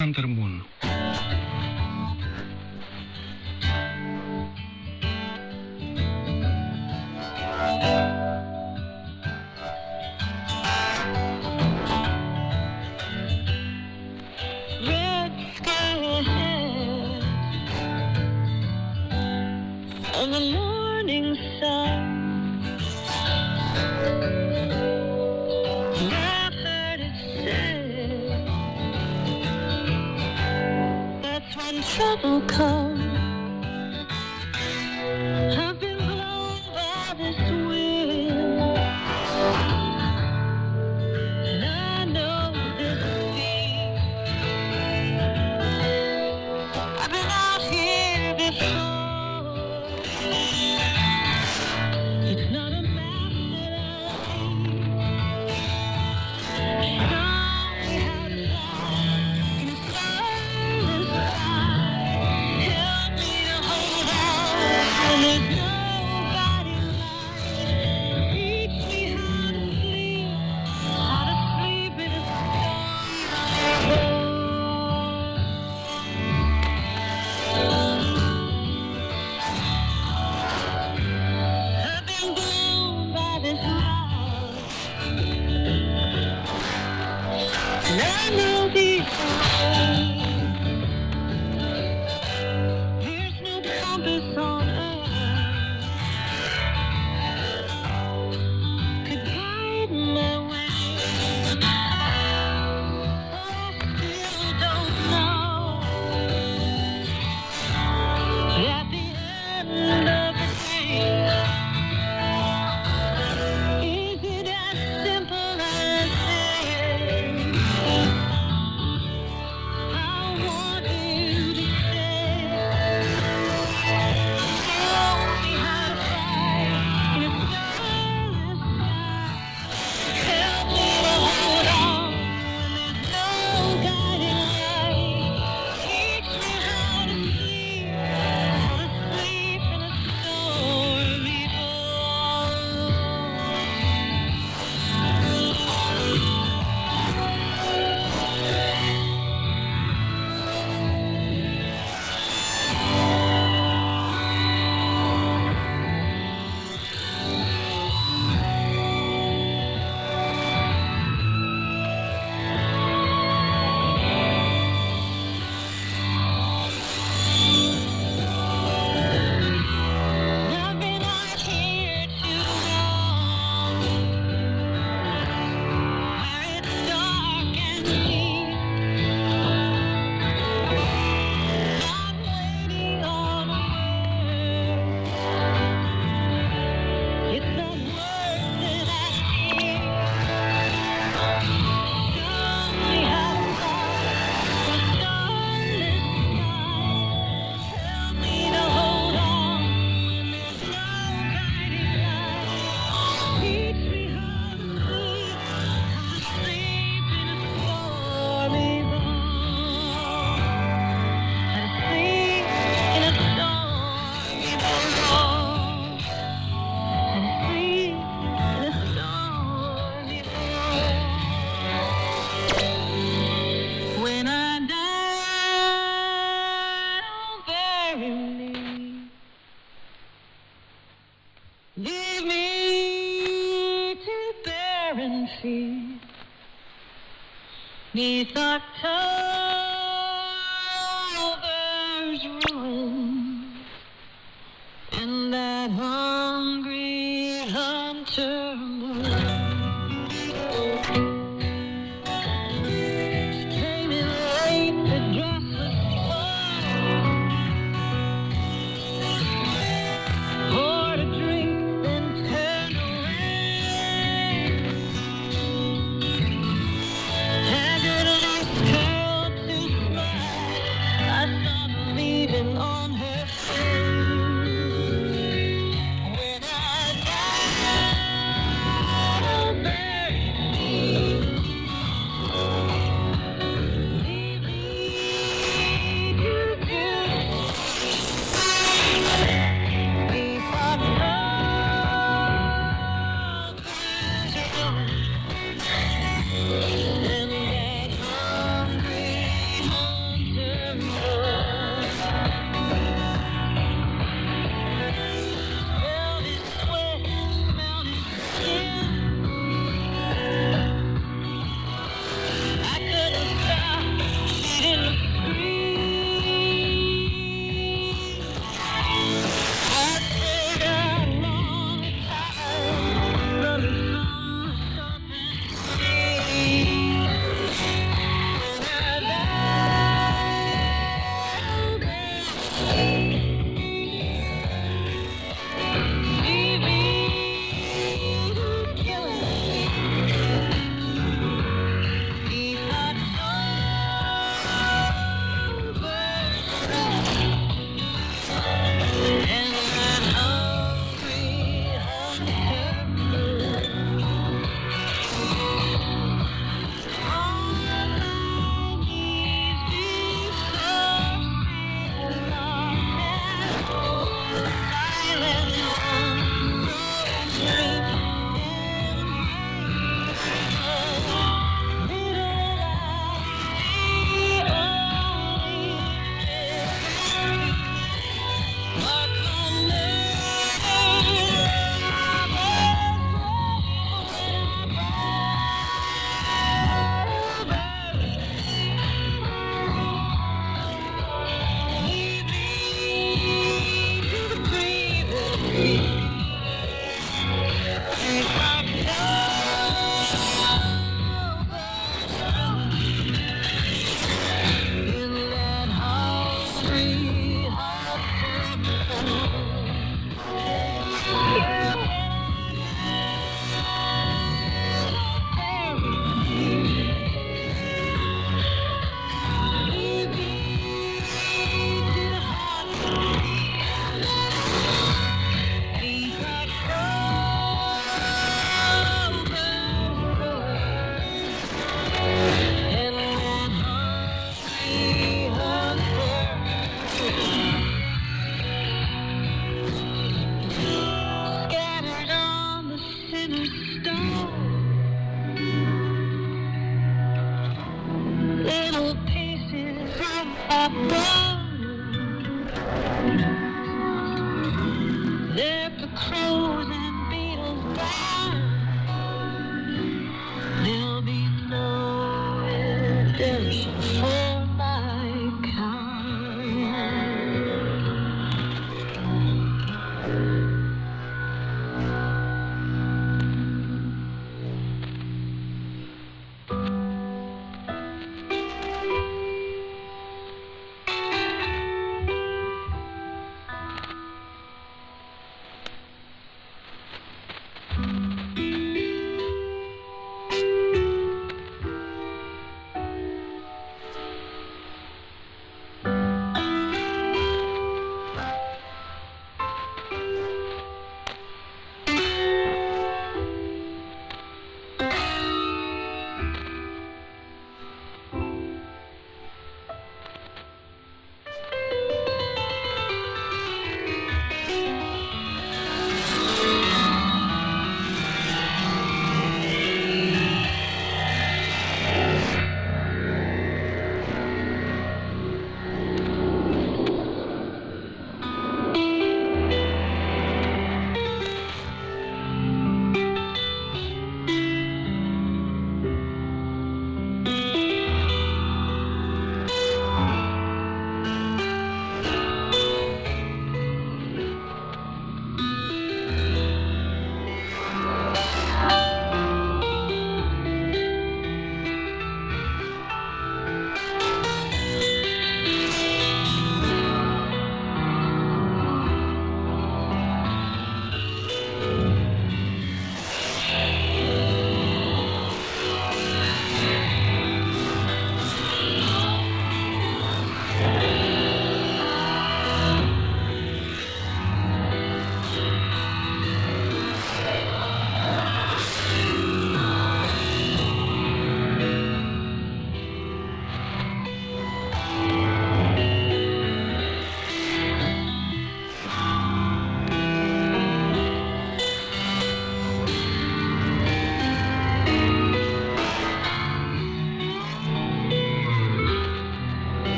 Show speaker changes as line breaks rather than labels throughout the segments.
Under Moon.
will come. He's the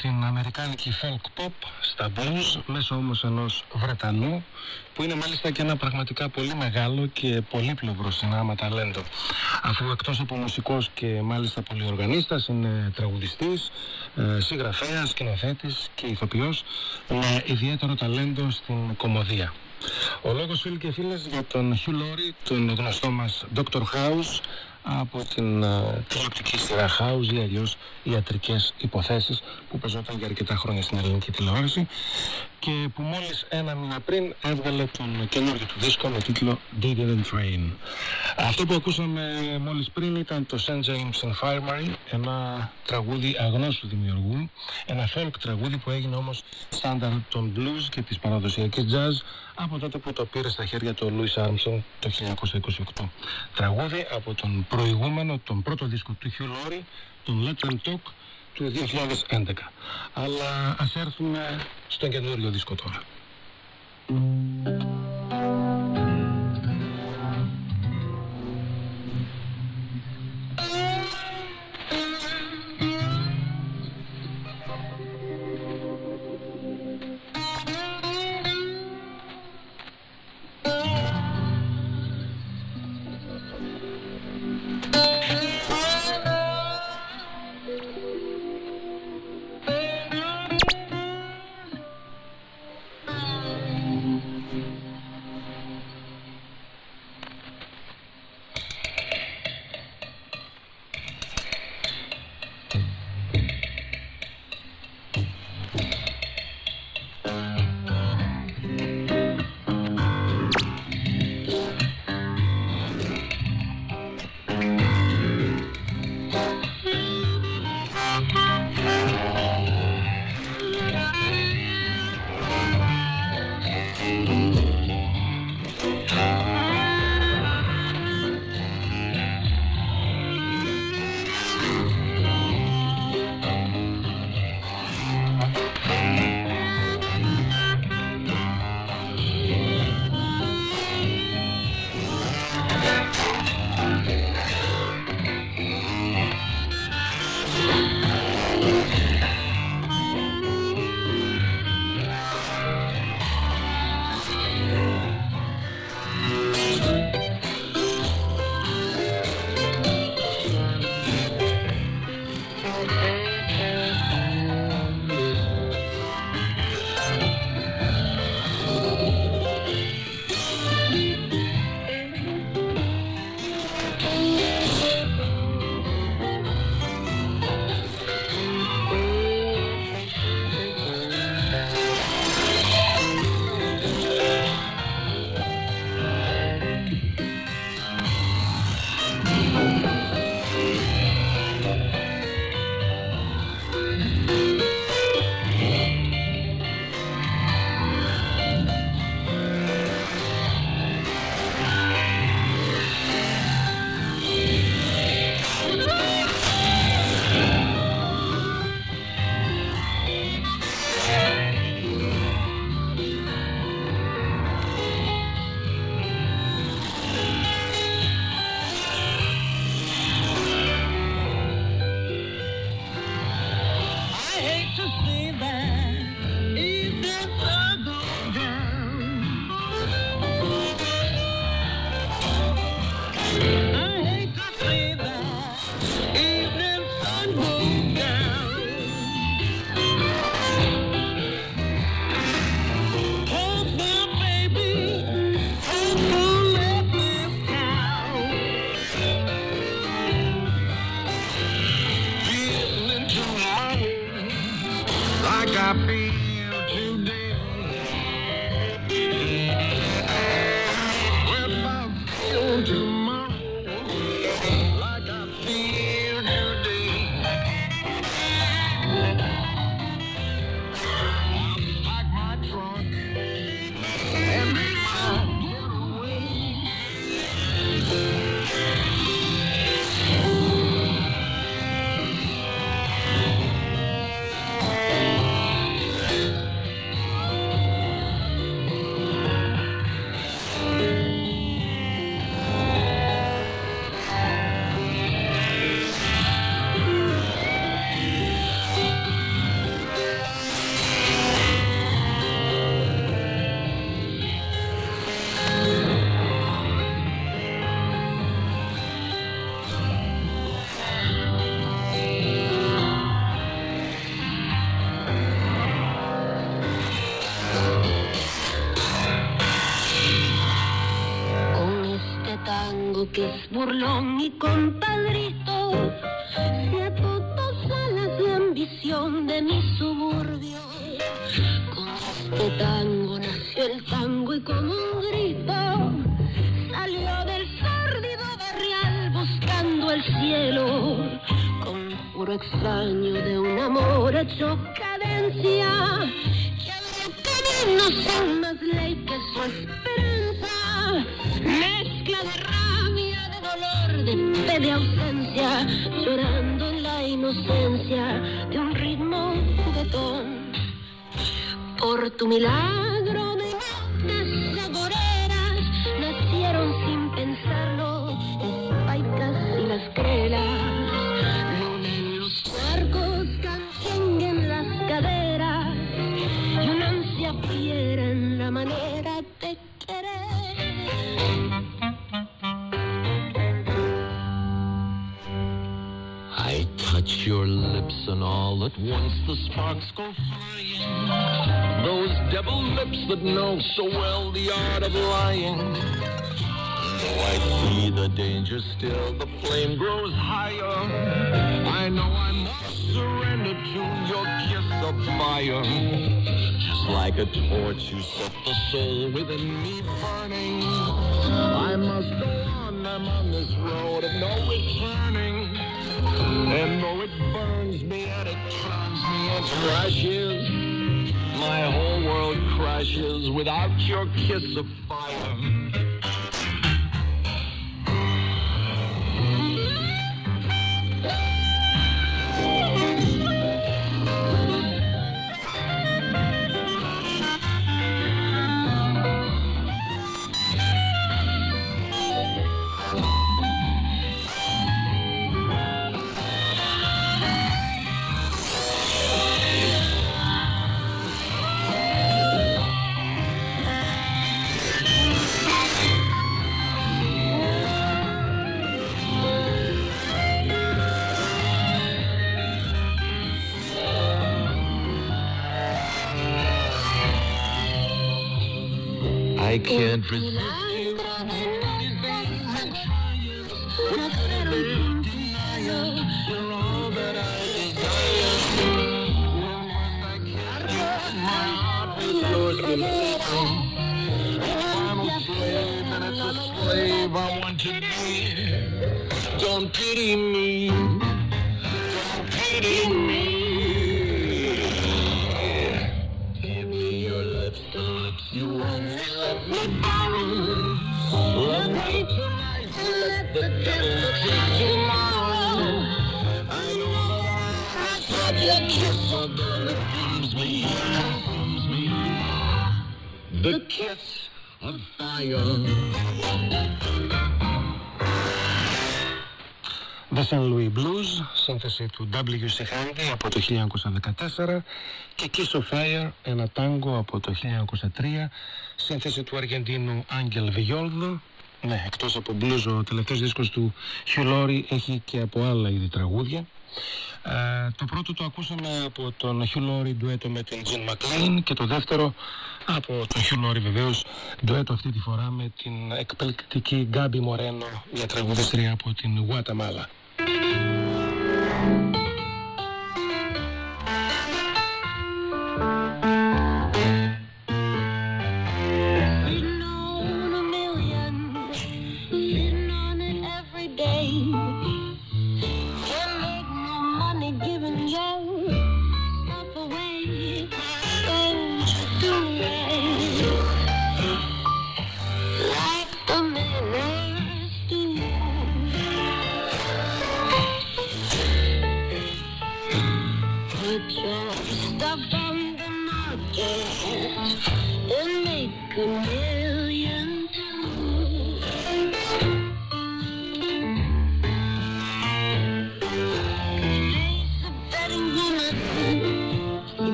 την αμερικάνικη folk pop στα blues μέσω όμως ενός Βρετανού που είναι μάλιστα και ένα πραγματικά πολύ μεγάλο και πολύπλευρο συνάμα ταλέντο αφού εκτός από μουσικός και μάλιστα πολυοργανίστας είναι τραγουδιστής, ε, συγγραφέας, σκηνοθέτης και ηθοποιός με ιδιαίτερο ταλέντο στην κομμωδία. Ο λόγος φίλοι και φίλες για τον Hugh Laurie, τον γνωστό μας Dr. House από την uh, τηλεοπτική σειρά House ή αλλιώς ιατρικές υποθέσεις που παίζονταν για αρκετά χρόνια στην ελληνική τηλεόραση και που μόλις ένα μήνα πριν έβγαλε τον καινούργιο του δίσκο με τίτλο Didn't Train. Αυτό που ακούσαμε μόλις πριν ήταν το St. James Infirmary, ένα τραγούδι αγνώστου δημιουργού, ένα folk τραγούδι που έγινε όμως στάνταρ των blues και της παραδοσιακής jazz από τότε που το πήρε στα χέρια του Louis Armstrong το 1928. Τραγούδι από τον προηγούμενο, τον πρώτο δίσκο του Hugh Laurie, τον Let Them Talk, του 2011. Αλλά ας έρθουμε στον καινούριο δίσκο τώρα.
Burlón y compadrito,
sparks go flying. Those devil lips that know so well the art of lying. Though I see the danger still, the flame grows higher. I know I must surrender to your kiss of fire. Just like a torch, you set the soul within me burning. I must go on, I'm on this road of no returning. And though Crashes, My whole world crashes without your kiss of
του W.C. Handy από το 1914 και Kiss of Fire, ένα τάγκο από το 1903, σύνθεση του Αργεντίνου Άγγελ Βιγιόλδο. Ναι, εκτός από blues ο τελευταίος δίσκος του Hugh Laurie έχει και από άλλα είδη τραγούδια. Ε, το πρώτο το ακούσαμε από τον Hugh Laurie ντουέτο με την Jean McLean και το δεύτερο από τον Hugh Laurie βεβαίως ντουέτο αυτή τη φορά με την εκπληκτική Γκάμπι Μορένο μια τραγουδίστρια από την Guatemala.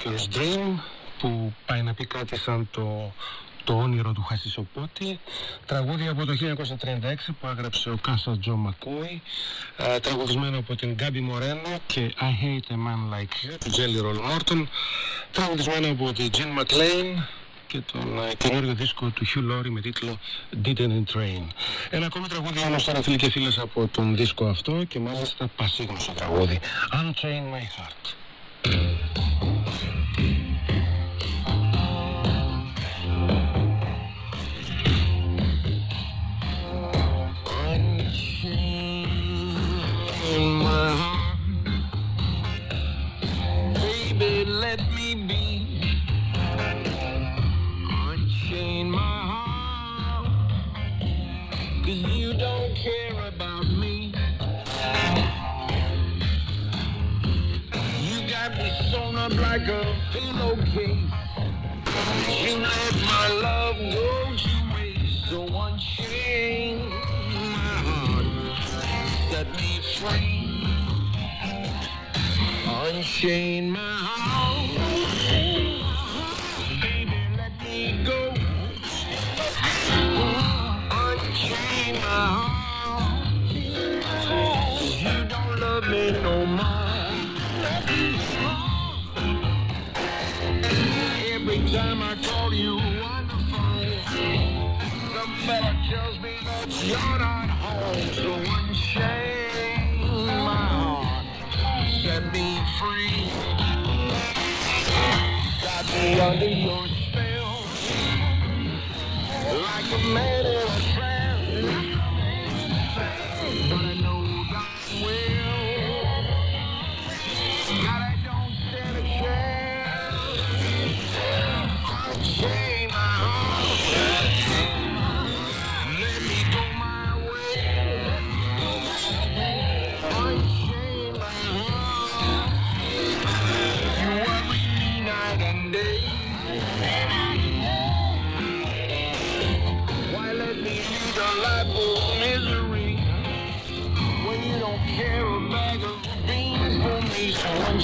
Weed Smoker's Dream που πάει να πει κάτι σαν το, το όνειρο του Χασισοπότη τραγούδι από το 1936 που έγραψε ο Κάσας Τζο Μακόι ε, τραγουδισμένο από την Γκάμπι Μορένο και I Hate a Man Like You του Jelly Roll Morton τραγουδισμένο από την Jean McLean και τον ε, καινούριο δίσκο του Hugh Laurie με τίτλο Didn't Train. Ένα ακόμη τραγούδι όμως τώρα φίλοι και φίλες από τον δίσκο αυτό και μάλιστα πασίγνωστο τραγούδι Unchain My Heart.
Like a pillowcase. You let my love go to waste. So unchain my heart set me free. Unchain my heart. Baby, let me go. Unchain my heart. You don't love me no more. Time I call you on the phone, some fella tells me that you're not home. So unchain my heart, set me free. Got me under your spell, like a man in a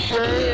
shade.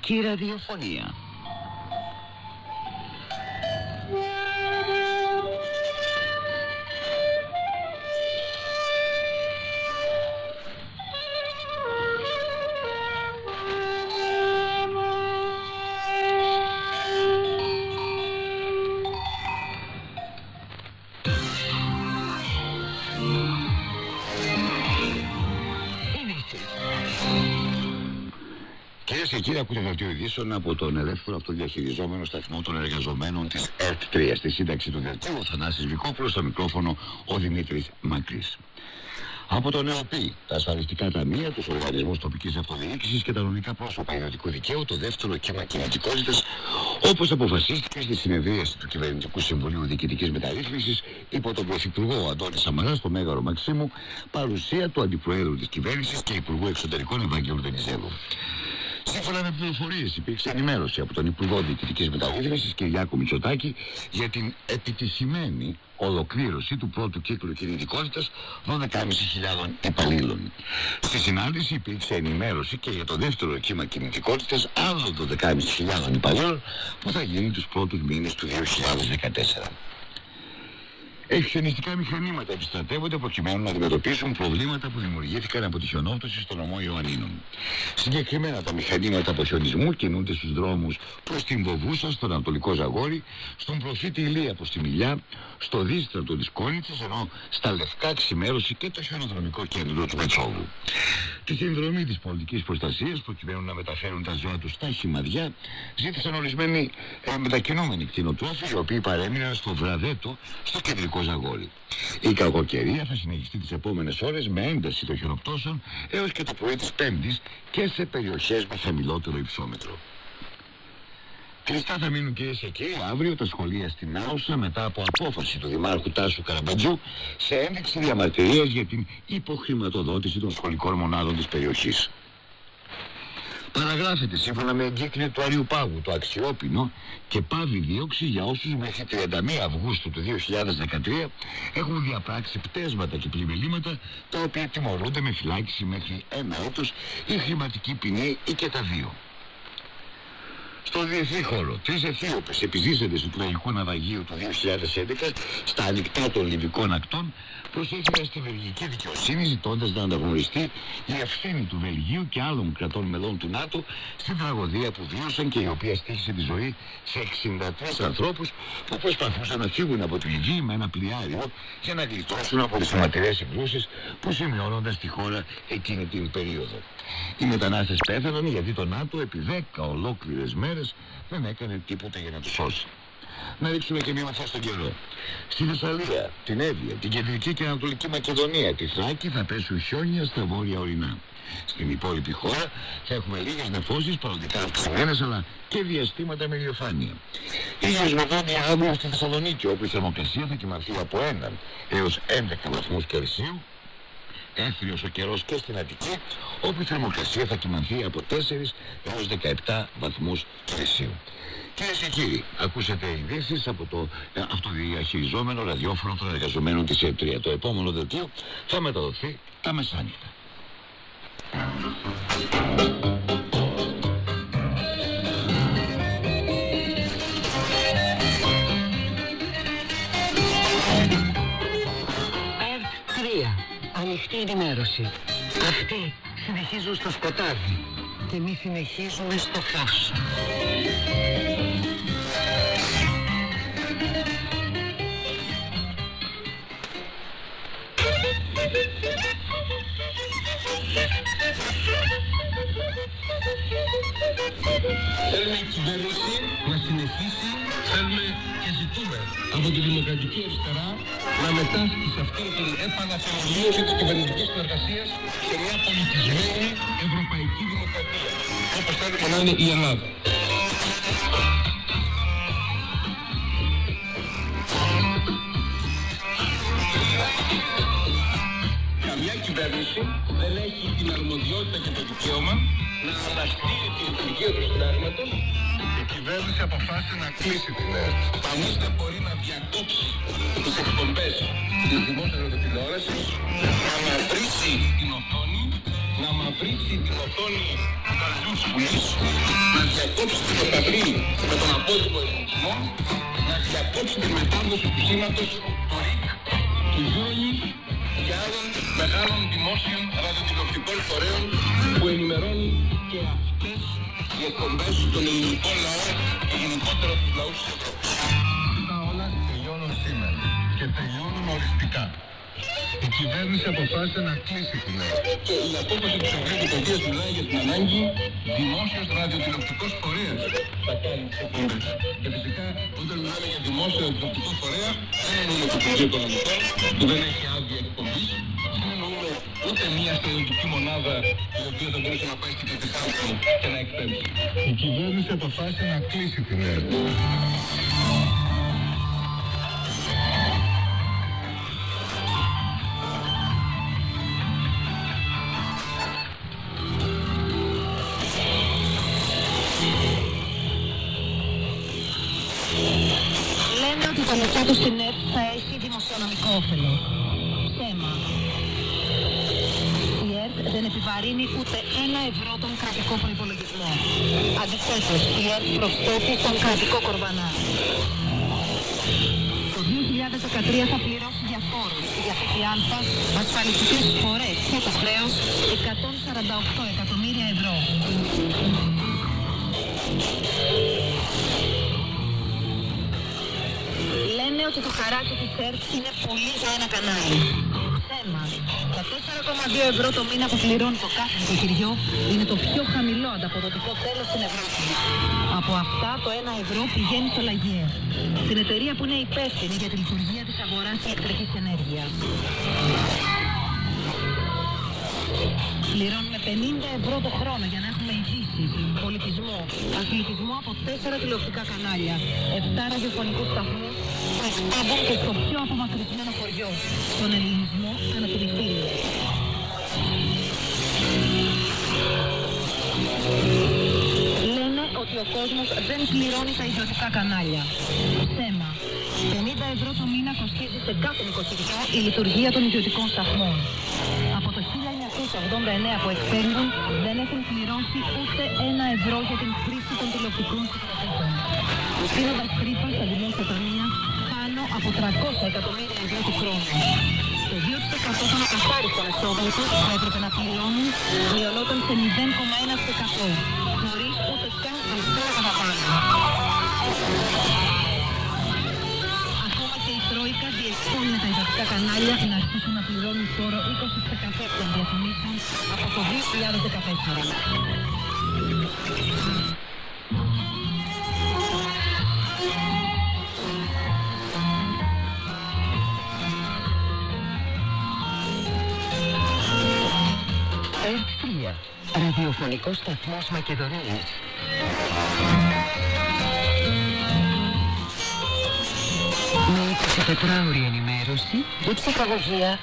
Ελληνική ραδιοφωνία.
Κυρίε και κύριοι, ακούτε δελτίο ειδήσεων από τον ελεύθερο αυτοδιαχειριζόμενο σταθμό των εργαζομένων της ΕΡΤ3. Στη σύνταξη του δελτίου, ο Θανάσης Βικόπουλος, στο μικρόφωνο ο Δημήτρης Μακρύς. Από τον ΕΟΠΗ, τα ασφαλιστικά ταμεία, τους οργανισμούς τοπικής αυτοδιοίκησης και τα νομικά πρόσωπα ιδιωτικού δικαίου, το δεύτερο κύμα κινητικότητας, όπως αποφασίστηκε στη συνεδρίαση του Κυβερνητικού Συμβουλίου Διοικητικής Μεταρρύθμισης υπό τον Πρωθυπουργό Αντώνη Σαμαράς στο Μέγαρο Μαξίμου, παρουσία του Αντιπροέδρου της Κυβέρνησης και Υπουργού Εξωτερικών Ευαγγέλου Βενιζέλου. Σύμφωνα με πληροφορίες, υπήρξε ενημέρωση από τον Υπουργό Διοικητικής Μεταρρύθμισης Κυριάκο Μητσοτάκη για την επιτυχημένη ολοκλήρωση του πρώτου κύκλου κινητικότητας 12.500 υπαλλήλων. Στη συνάντηση υπήρξε ενημέρωση και για το δεύτερο κύμα κινητικότητας άλλων 12.500 υπαλλήλων που θα γίνει τους πρώτους μήνες του 2014. Εξενιστικά μηχανήματα επιστρατεύονται προκειμένου να αντιμετωπίσουν προβλήματα που δημιουργήθηκαν από τη χιονόπτωση στο νομό Ιωαννίνων. Συγκεκριμένα τα μηχανήματα αποχιονισμού κινούνται στους δρόμους προς την Βοβούσα, στον Ανατολικό Ζαγόρι, στον προφήτη Ηλία προς τη Μιλιά, στο δίστρατο της Κόνιτσας, ενώ στα Λευκά ξημέρωση και το χιονοδρομικό κέντρο του Μετσόβου. Τη συνδρομή της πολιτικής προστασίας, προκειμένου να μεταφέρουν τα ζώα τους στα χυμαδιά, ζήτησαν ορισμένοι ε, μετακινούμενοι κτηνοτρόφοι, οι οποίοι παρέμειναν στο Βραδέτο, στο κεντρικό Ζαγόρι. Η κακοκαιρία θα συνεχιστεί τις επόμενες ώρες με ένταση των χιονοπτώσεων έως και το πρωί της Πέμπτης και σε περιοχές με χαμηλότερο υψόμετρο. Κλειστά θα μείνουν κυρίε και κύριοι αύριο τα σχολεία στην Άουσα μετά από απόφαση του Δημάρχου Τάσου Καραμπατζού σε ένδειξη διαμαρτυρίας για την υποχρηματοδότηση των σχολικών μονάδων της περιοχής. Παραγράφεται σύμφωνα με εγκύκλιο του Αριού Πάγου το αξιόπινο και πάβει δίωξη για όσους μέχρι 31 Αυγούστου του 2013 έχουν διαπράξει πτέσματα και πλημελήματα τα οποία τιμωρούνται με φυλάκιση μέχρι ένα έτος ή χρηματική ποινή ή και τα δύο. Στο διεθνή χώρο, τρεις Αιθίωπες επιζήσαντε του τραγικού ναυαγίου του 2011 στα ανοιχτά των Λιβικών ακτών προσέφηκαν στη βελγική δικαιοσύνη ζητώντας να αναγνωριστεί η ευθύνη του Βελγίου και άλλων κρατών μελών του ΝΑΤΟ στην τραγωδία που βίωσαν και η οποία στήχησε τη ζωή σε 63 ανθρώπους που προσπαθούσαν να φύγουν από τη Λιβύη με ένα πλοιάριο για να γλιτώσουν από τις αιματηρέ συγκρούσει που σημειώνονταν στη χώρα εκείνη την περίοδο. Οι μετανάστες πέθαναν γιατί το ΝΑΤΟ επί 10 ολόκληρες μέρες δεν έκανε τίποτα για να τους σώσει. Να ρίξουμε και μια ματιά στον καιρό. Στη Θεσσαλία, την Εύβοια, την Κεντρική και Ανατολική Μακεδονία, τη Θράκη θα πέσουν χιόνια στα βόρεια ορεινά. Στην υπόλοιπη χώρα θα έχουμε λίγες νεφώσεις παροδικά αυξημένες αλλά και διαστήματα με ηλιοφάνεια. Ίσως με δόνια αύριο στη Θεσσαλονίκη όπου η θερμοκρασία θα κοιμαθεί από 1 έως 11 βαθμούς Κελσίου έθριος ο καιρός και στην Αττική, όπου η θερμοκρασία θα κοιμανθεί από 4 έως 17 βαθμούς Κελσίου. Κυρίες και κύριοι, ακούσατε ειδήσεις από το ε, αυτοδιαχειριζόμενο ραδιόφωνο των εργαζομένων της ΕΤΡΙΑ. Το επόμενο δελτίο θα μεταδοθεί τα μεσάνυχτα.
ΕΡΤ 3. Ανοιχτή ενημέρωση. Αυτοί συνεχίζουν στο σκοτάδι και εμείς συνεχίζουμε στο φως.
Θέλουμε η κυβέρνηση να συνεχίσει, θέλουμε και ζητούμε από τη Δημοκρατική Αριστερά να μετάσχει σε αυτήν την επαναθεωρήση της κυβερνητικής συνεργασίας σε μια πολιτισμένη ευρωπαϊκή δημοκρατία. Όπως θέλουμε να είναι η Ελλάδα. Καμιά κυβέρνηση
κυβέρνηση δεν έχει την αρμοδιότητα και το δικαίωμα να αναστείλει τη λειτουργία του συντάγματος. Η κυβέρνηση αποφάσισε να κλείσει την ΕΡΤ. Κανείς δεν μπορεί να διακόψει τις εκπομπές της δημόσιας ραδιοτηλεόρασης, να μαυρίσει την οθόνη, να μαυρίσει την οθόνη του καρδιού Βουλής, να διακόψει την επαφή με τον απόλυτο ελληνισμό, να διακόψει τη μετάδοση του σήματος του ΡΙΚ, του Euronews και άλλων μεγάλων δημόσιων ραδιοτηλεοπτικών φορέων που ενημερώνουν και αυτές οι εκπομπές των ελληνικών λαών και γενικότερα τους λαούς της Ευρώπης. Αυτά όλα τελειώνουν σήμερα και τελειώνουν οριστικά. Η κυβέρνηση αποφάσισε να κλείσει την ΕΡΤ. Και η απόφαση του Σοβιετικού Υπουργείου μιλάει για την ανάγκη δημόσιος ραδιοτηλεοπτικός φορέας θα κάνει τις εκπομπές. Και φυσικά όταν μιλάμε για δημόσιο ραδιοτηλεοπτικό φορέα δεν εννοούμε το Υπουργείο Οικονομικών που δεν έχει άδεια εκπομπής. Δεν εννοούμε ούτε μια στερεοτυπική μονάδα η οποία θα μπορούσε να πάει στην Πετυχάμπη και να εκπέμψει. Η κυβέρνηση αποφάσισε να κλείσει την ΕΡΤ.
Λένε ότι το λεφτά του στην ΕΡΤ θα έχει δημοσιονομικό όφελο. Θέμα. Η ΕΡΤ δεν επιβαρύνει ούτε ένα ευρώ τον κρατικό προϋπολογισμό. Αντιθέτως, η ΕΡΤ προσθέτει τον κρατικό κορβανά. Το 2013 θα πληρώσει για φόρους, για ΦΠΑ, ασφαλιστικές φορές και το χρέος 148 εκατομμύρια ευρώ. Λένε ότι το χαράτσι της ΕΡΤ είναι πολύ για ένα κανάλι. Θέμα. Τα 4,2 ευρώ το μήνα που πληρώνει το κάθε νοικοκυριό είναι το πιο χαμηλό ανταποδοτικό τέλος στην Ευρώπη. Από αυτά το 1 ευρώ πηγαίνει στο Λαγιέ, την εταιρεία που είναι υπεύθυνη για τη λειτουργία της αγοράς ηλεκτρικής ενέργειας. Πληρώνουμε 50 ευρώ το χρόνο για να έχουμε ειδήσει, πολιτισμό, αθλητισμό από 4 τηλεοπτικά κανάλια, 7 ραδιοφωνικούς σταθμούς που εκπέμπουν και στο πιο απομακρυσμένο χωριό, τον ελληνισμό ανατολιστήριο. Λένε ότι ο κόσμος δεν πληρώνει τα ιδιωτικά κανάλια. Θέμα. 50 ευρώ το μήνα κοστίζει σε κάθε νοικοκυριό η λειτουργία των ιδιωτικών σταθμών. Από το 1989 που εκπέμπουν δεν έχουν πληρώσει ούτε ένα ευρώ για την χρήση των τηλεοπτικών συσκευών. Δίνοντας τρύπα στα δημόσια ταμεία πάνω από 300 εκατομμύρια ευρώ του χρόνου. Το 2% των ακαθάριστων εσόδων τους που έπρεπε να πληρώνουν μειωνόταν σε 0,1% χωρίς ούτε καν αριστερά κατά και η Τρόικα διευκόλυνε τα ιδιωτικά κανάλια να αρχίσουν να πληρώνουν φόρο 20% των διαφημίσεων από το 2014. ΕΡΤ3, ραδιοφωνικός σταθμός Μακεδονίας. Με 24ωρη ενημέρωση και ψυχαγωγία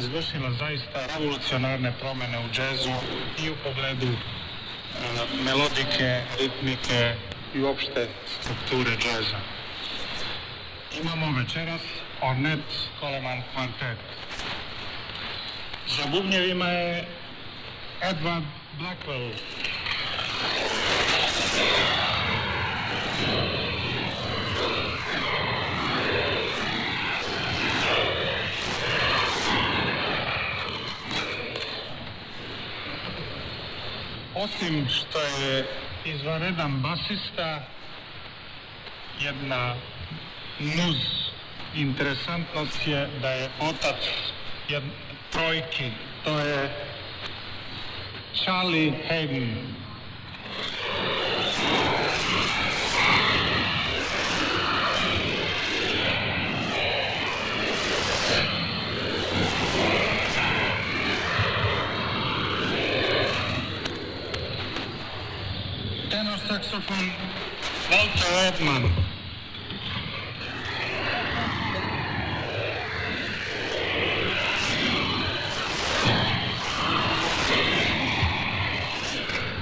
izvršila zaista revolucionarne promjene u džezu i u pogledu e, melodike, ritmike i uopšte strukture džeza. Imamo večeras Ornette Coleman Quartet. za bubnjevima je Edward Blackwell. Osim što je izvanredan basista, jedna nuz interesantnost je da je otac jed, trojki, to je Charlie Hayden. Tenor saxofon Walter Redman.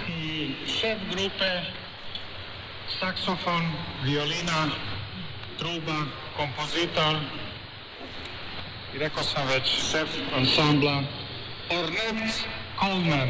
I šef grupe saksofon, violina, truba, kompozitor i rekao sam već šef ansambla Ornette Coleman.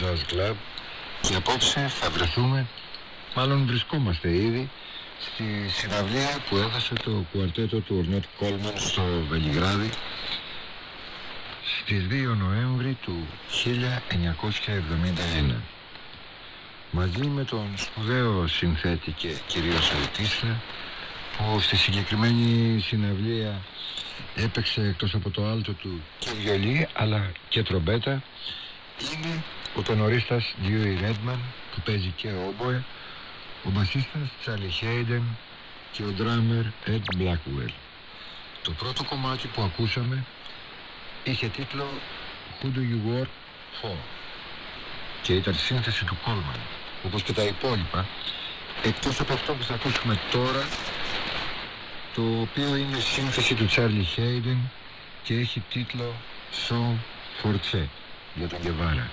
Jazz Club. Και απόψε θα βρεθούμε, μάλλον βρισκόμαστε ήδη, στη συναυλία που έδωσε το κουαρτέτο του Ορνέτ Κόλμαν στο Βελιγράδι στις 2 Νοέμβρη του 1971 μαζί με τον σπουδαίο συνθέτη και κυρίως αλτίστα που στη συγκεκριμένη συναυλία έπαιξε εκτός από το άλτο του και βιολί αλλά και τρομπέτα είναι ο τενορίστας Dewey Redman που παίζει και όμποε ο μπασίστας Charlie Hayden και ο drummer Ed Blackwell το πρώτο κομμάτι που ακούσαμε είχε τίτλο Who Do You Work For; και ήταν σύνθεση του Coleman όπως και τα υπόλοιπα εκτός από αυτό που θα ακούσουμε τώρα το οποίο είναι σύνθεση του Charlie Hayden και έχει τίτλο Song for Che για τον Γεβάρα.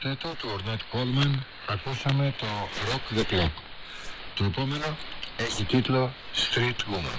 Κουαρτέτο του Ορνέτ Κόλμαν ακούσαμε το Rock the Clock. Το επόμενο έχει τίτλο Street Woman.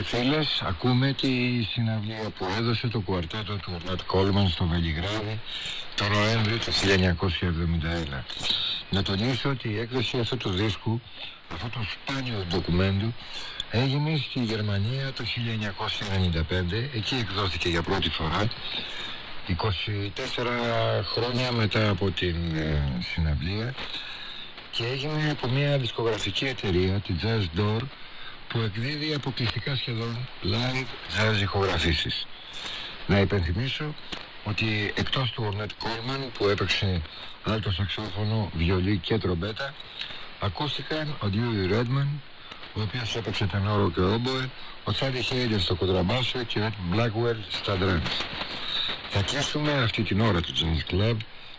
Και φίλες, ακούμε τη συναυλία που έδωσε το κουαρτέτο του Ορνάτ Κόλμαν στο Βελιγράδι το Νοέμβριο του 1971. Να τονίσω ότι η έκδοση αυτού του δίσκου, αυτού του σπάνιου ντοκουμέντου, έγινε στη Γερμανία το 1995. Εκεί εκδόθηκε για πρώτη φορά 24 χρόνια μετά από την ε, συναυλία και έγινε από μια δισκογραφική εταιρεία, τη Jazz Door, που εκδίδει αποκλειστικά σχεδόν live jazz ηχογραφήσεις. Να υπενθυμίσω ότι εκτός του Ορνέτ Κόλμαν που έπαιξε άλτο σαξόφωνο, βιολί και τρομπέτα ακούστηκαν ο Dewey Redman ο οποίος έπαιξε τενόρο και όμποε, ο Τσάρι Χέιλερ στο κοντραμπάσιο και ο Ed Blackwell στα drums. Θα κλείσουμε αυτή την ώρα του Jazz Club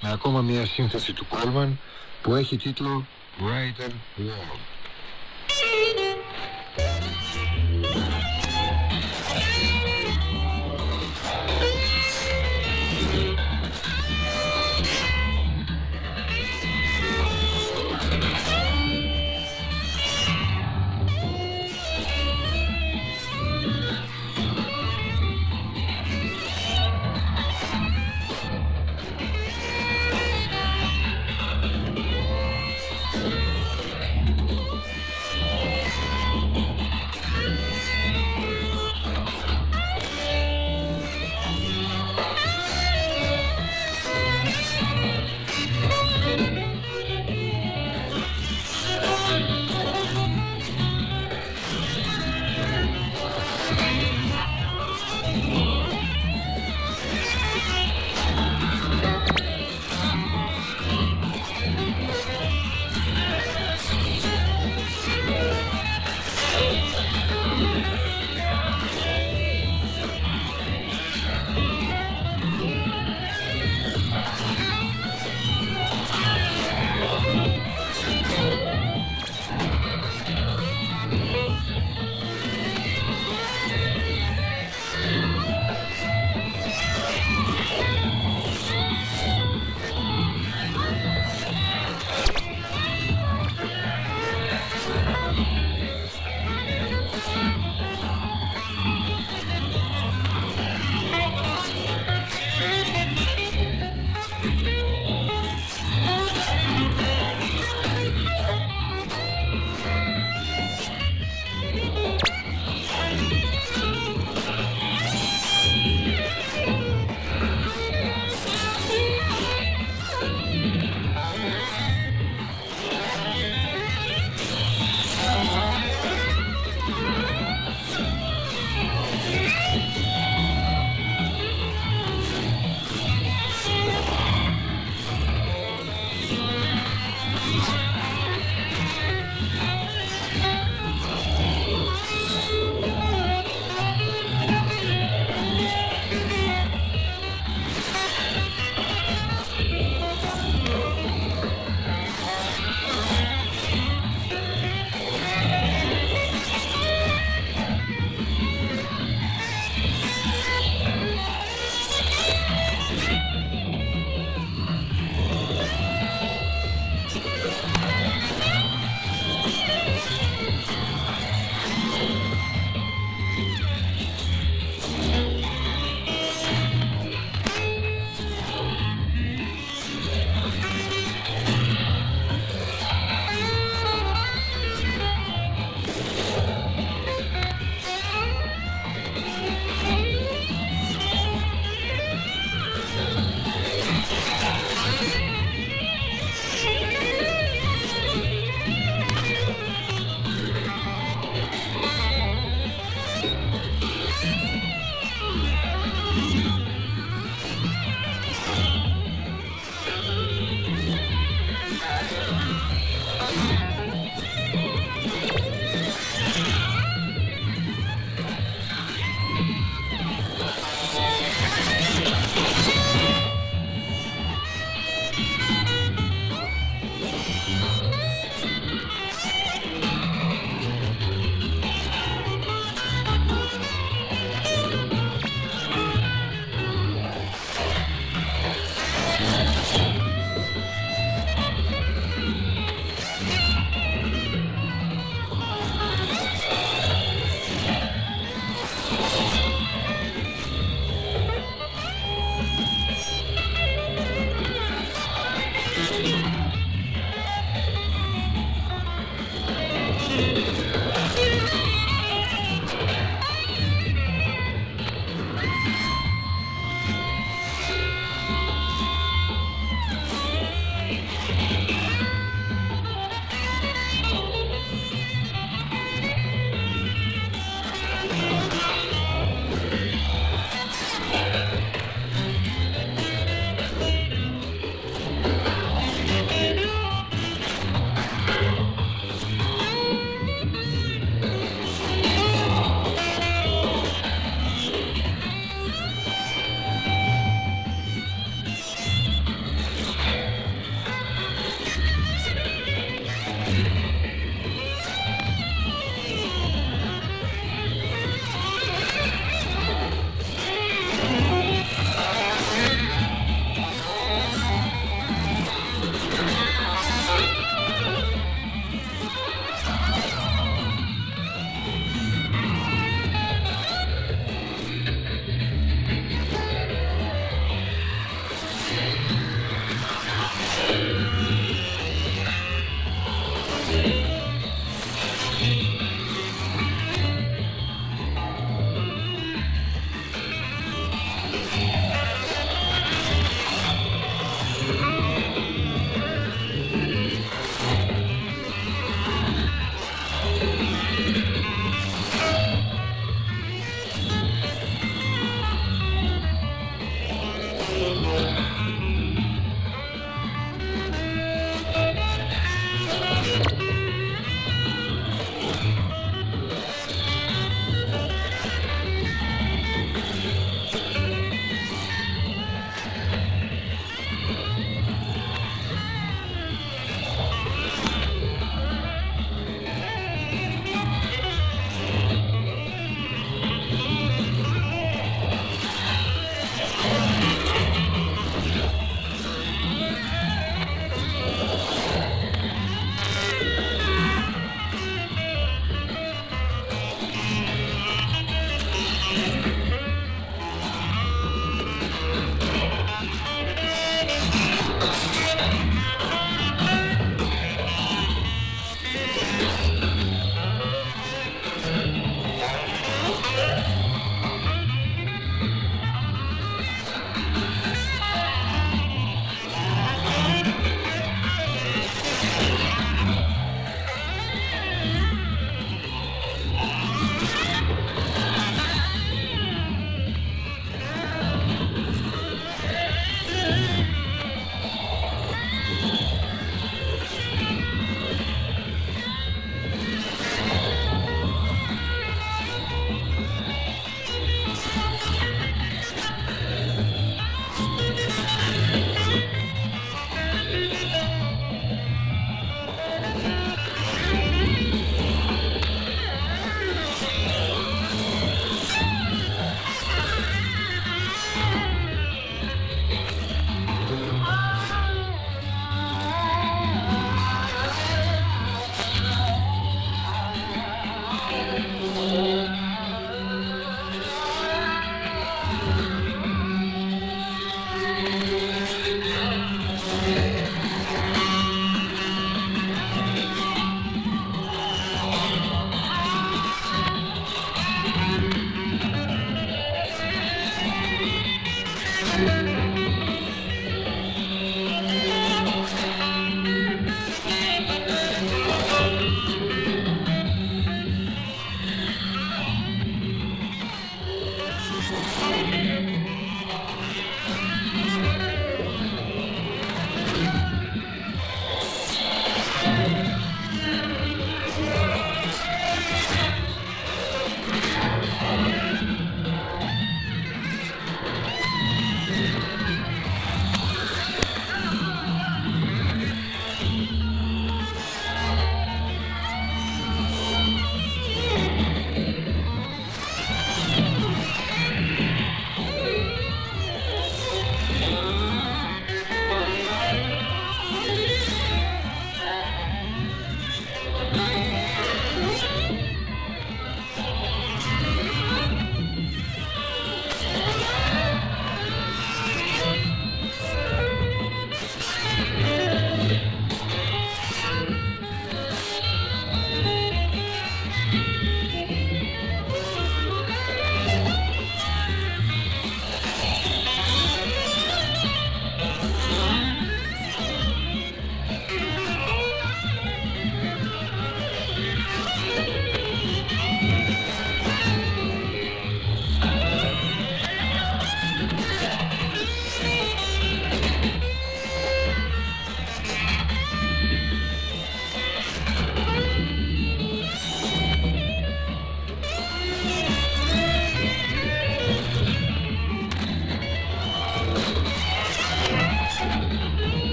με ακόμα μια σύνθεση του Κόλμαν που έχει τίτλο Brighter World.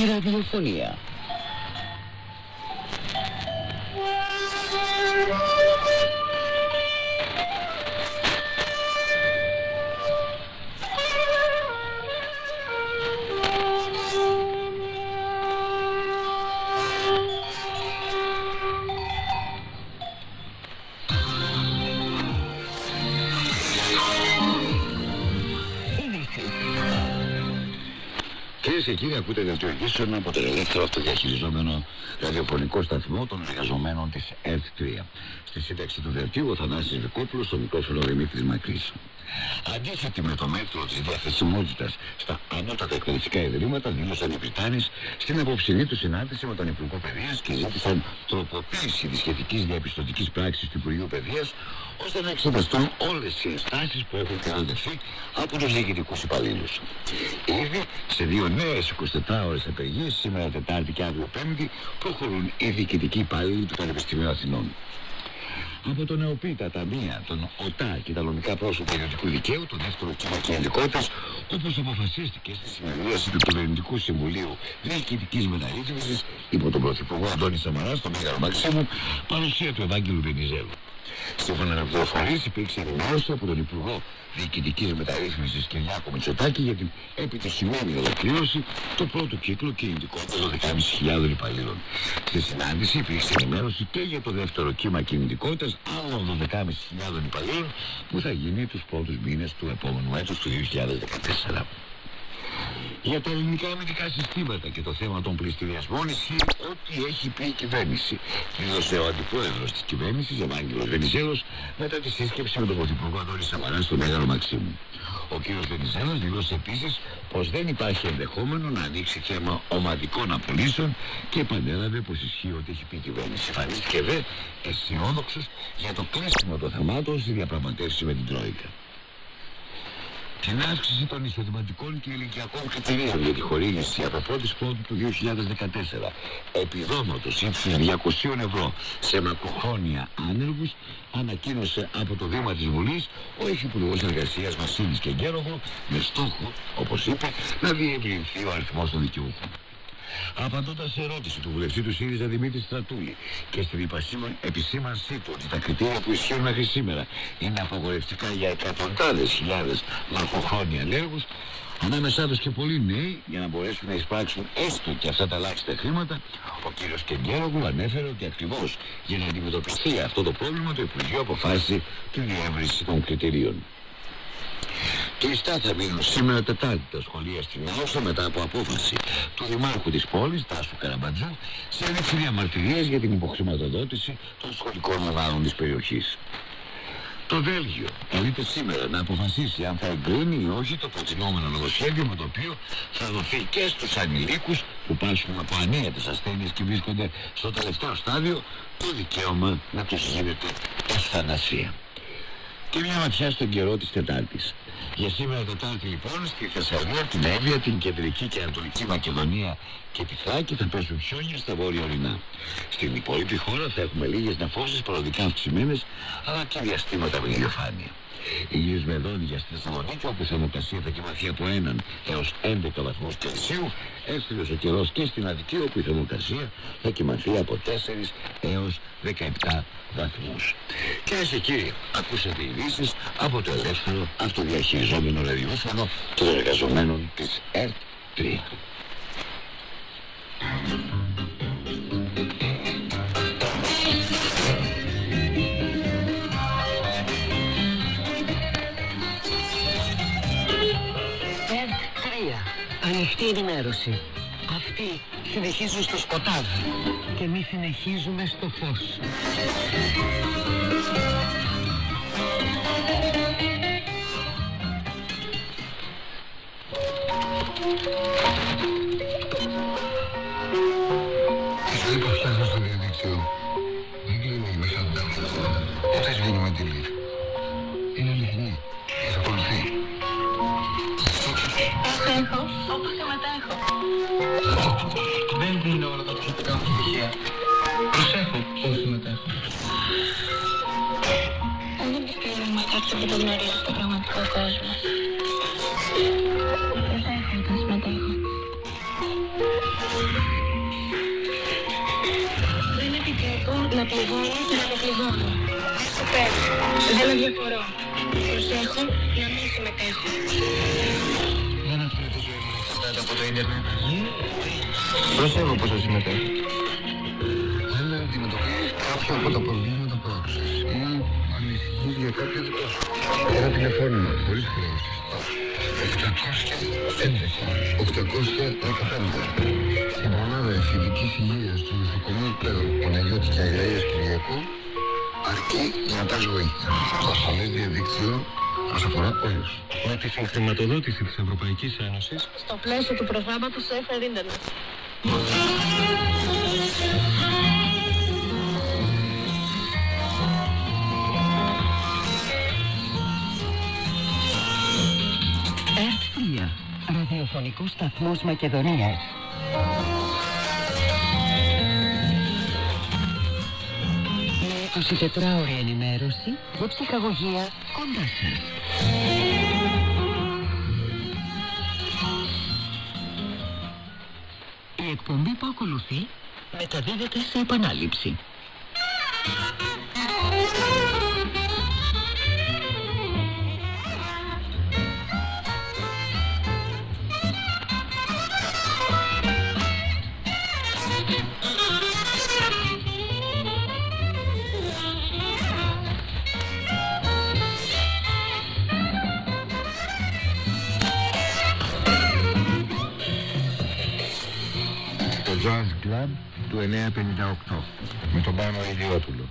Ελληνική ραδιοφωνία. Κύριοι, ακούτε δελτίο ειδήσεων από το ελεύθερο αυτοδιαχειριζόμενο ραδιοφωνικό σταθμό των εργαζομένων της ΕΡΤ3. Στη σύνταξη του δελτίου, ο Θανάσης Βικόπουλος, στο μικρόφωνο Δημήτρης Μακρύς. Αντίθετη με το μέτρο της διαθεσιμότητας στα ανώτατα εκπαιδευτικά ιδρύματα, δήλωσαν οι Βρυτάνες στην απόψινή του συνάντηση με τον Υπουργό Παιδείας και ζήτησαν τροποποίηση της σχετικής διαπιστωτικής πράξης του Υπουργείου Παιδείας, ώστε να εξεταστούν όλες οι ενστάσεις που έχουν καταδεχθεί από τους διοικητικούς υπαλλήλους. Ήδη σε δύο νέες 24 ώρε απεργίες, σήμερα Τετάρτη και αύριο Πέμπτη, προχωρούν οι διοικητικοί υπάλληλοι του Πανεπιστημίου Αθηνών. Από τον ΕΟΠΗ, τα ταμεία, τον ΟΤΑ και τα νομικά πρόσωπα ιδιωτικού δικαίου, το δεύτερο κύμα κινητικότητας, όπως αποφασίστηκε στη συνεδρίαση του Κυβερνητικού Συμβουλίου Διοικητικής Μεταρρύθμισης υπό τον Πρωθυπουργό Αντώνη Σαμαρά στο Μέγαρο Μαξίμου, παρουσία του Ευάγγελου Βενιζέλου. Σύμφωνα με πληροφορίε, υπήρξε ενημέρωση από τον Υπουργό Διοικητικής Μεταρρύθμισης Κυριάκο Μητσοτάκη για την επιτυχημένη ολοκλήρωση του πρώτου κύκλου κινητικότητα 12.500 υπαλλήλων. Στη συνάντηση υπήρξε ενημέρωση και για το δεύτερο κύμα κινητικότητας άλλων 12.500 υπαλλήλων που θα γίνει τους πρώτους μήνες του επόμενου έτους του 2014. Για τα ελληνικά αμυντικά συστήματα και το θέμα των πληστηριασμών ισχύει ό,τι έχει πει η κυβέρνηση. Δήλωσε ο αντιπρόεδρος της κυβέρνησης, Ευάγγελο Βενιζέλος, μετά τη σύσκεψη με τον Πρωθυπουργό Αντώνη Σαμαρά στο Μέγαρο Μαξίμου. Ο κ. Βενιζέλος δήλωσε επίσης πως δεν υπάρχει ενδεχόμενο να ανοίξει θέμα ομαδικών απολύσεων και επανέλαβε πως ισχύει ό,τι έχει πει η κυβέρνηση. Εμφανίστηκε δε αισιόδοξος για το κλείσιμο των θεμάτων στη διαπραγματεύση με την Τρόικα την αύξηση των εισοδηματικών και ηλικιακών κριτηρίων για τη χορήγηση από 1η Πρώτου του 2014 επιδόματος ύψους 200 ευρώ σε μακροχρόνια άνεργους ανακοίνωσε από το Δήμα της Βουλής ο Υφυπουργός Εργασίας Βασίλης Κεγκέρογλου με στόχο, όπως είπε, να διευρυνθεί ο αριθμός των δικαιούχων. Απαντώντας σε ερώτηση του βουλευτή του ΣΥΡΙΖΑ Δημήτρη Στρατούλη και στην επισήμαν- επισήμανσή του ότι τα κριτήρια που ισχύουν μέχρι σήμερα είναι απαγορευτικά για εκατοντάδες χιλιάδες μακροχρόνια ανέργους, ανάμεσά του και πολλοί νέοι για να μπορέσουν να εισπράξουν έστω και αυτά τα ελάχιστα χρήματα, ο κύριος Κεγκέρογλου ανέφερε ότι ακριβώς για να αντιμετωπιστεί αυτό το πρόβλημα το Υπουργείο αποφάσισε τη διεύρυνση των κριτηρίων. Κλειστά θα μείνουν σήμερα Τετάρτη τα σχολεία στην Νεόσο μετά από απόφαση του Δημάρχου της πόλης, Τάσου Καραμπατζού, σε ένεξη διαμαρτυρίες για την υποχρηματοδότηση των σχολικών μονάδων της περιοχής. Το Βέλγιο καλείται σήμερα να αποφασίσει αν θα εγκρίνει ή όχι το προτινόμενο νομοσχέδιο με το οποίο θα δοθεί και στους ανηλίκους που πάσχουν από ανίατες ασθένειες και βρίσκονται στο τελευταίο στάδιο το δικαίωμα να τους γίνεται ευθανασία. Και μια ματιά στον καιρό της Τετάρτης. Για σήμερα Τετάρτη λοιπόν στη Θεσσαλία, την Εύβοια, την Κεντρική και Ανατολική Μακεδονία και τη Θράκη θα πέσουν χιόνια στα βόρεια ορεινά. Στην υπόλοιπη χώρα θα έχουμε λίγες νεφώσεις παροδικά αυξημένες αλλά και διαστήματα με ηλιοφάνεια. Υγιείς με δόντια στη Θεσσαλονίκη όπου η θερμοκρασία θα κοιμαθεί από 1 έως 11 βαθμούς Κελσίου, εύθυλος ο καιρός και στην Αττική όπου η θερμοκρασία θα κοιμαθεί από 4 έως 17 βαθμούς. Κυρίε και κύριοι, ακούσατε ειδήσει από το ελεύθερο αυτοδιαχειριζόμενο ραδιόφωνο των εργαζομένων της ΕΡΤ 3.
3. Ανοιχτή ενημέρωση. Αυτοί συνεχίζουν στο σκοτάδι και εμείς συνεχίζουμε στο φως.
Η ζωή που φτιάχνω στο διαδίκτυο δεν κλείνει μέσα από τα χρόνια. Ούτε σβήνει με τη
Προσέχω, όπως συμμετέχω.
Δεν δίνω όλα τα προσωπικά μου στοιχεία. Προσέχω πώς συμμετέχω.
Δεν επικοινωνούμε κάποιον που δεν γνωρίζει στο πραγματικό κόσμο. Προσέχω όταν συμμετέχω. Δεν επιτρέπω να πληγώνω και να αποπληγώνω. Στο πέρα. Δεν αδιαφορώ. Προσέχω να μην συμμετέχω.
Από το ίντερνετ. Προσέχω πώς θα συμμετέχω.
Δεν αντιμετωπίζεις κάποια από τα προβλήματα που άκουσες ή ανησυχείς για κάποιο δικό σου. Ένα τηλεφώνημα χωρίς χρέωση. 711 815 Στην μονάδα εφηβικής υγείας του νοσοκομείου Πέδρου Παναγιώτης και Αγραίας Κυριακού αρκεί για να πάρεις βοήθεια. Το ασφαλές διαδίκτυο μας αφορά όλους.
Με τη συγχρηματοδότηση της Ευρωπαϊκής Ένωσης
Στο πλαίσιο του προγράμματος Safer Internet.
ΕΡΤ 3. Ραδιοφωνικός σταθμός Μακεδονίας. Με 24 ώρη ενημέρωση και ψυχαγωγία κοντά σας. Η εκπομπή που ακολουθεί μεταδίδεται σε επανάληψη.
Jazz Club του 958 με τον Πάνο Ιδιώτουλο.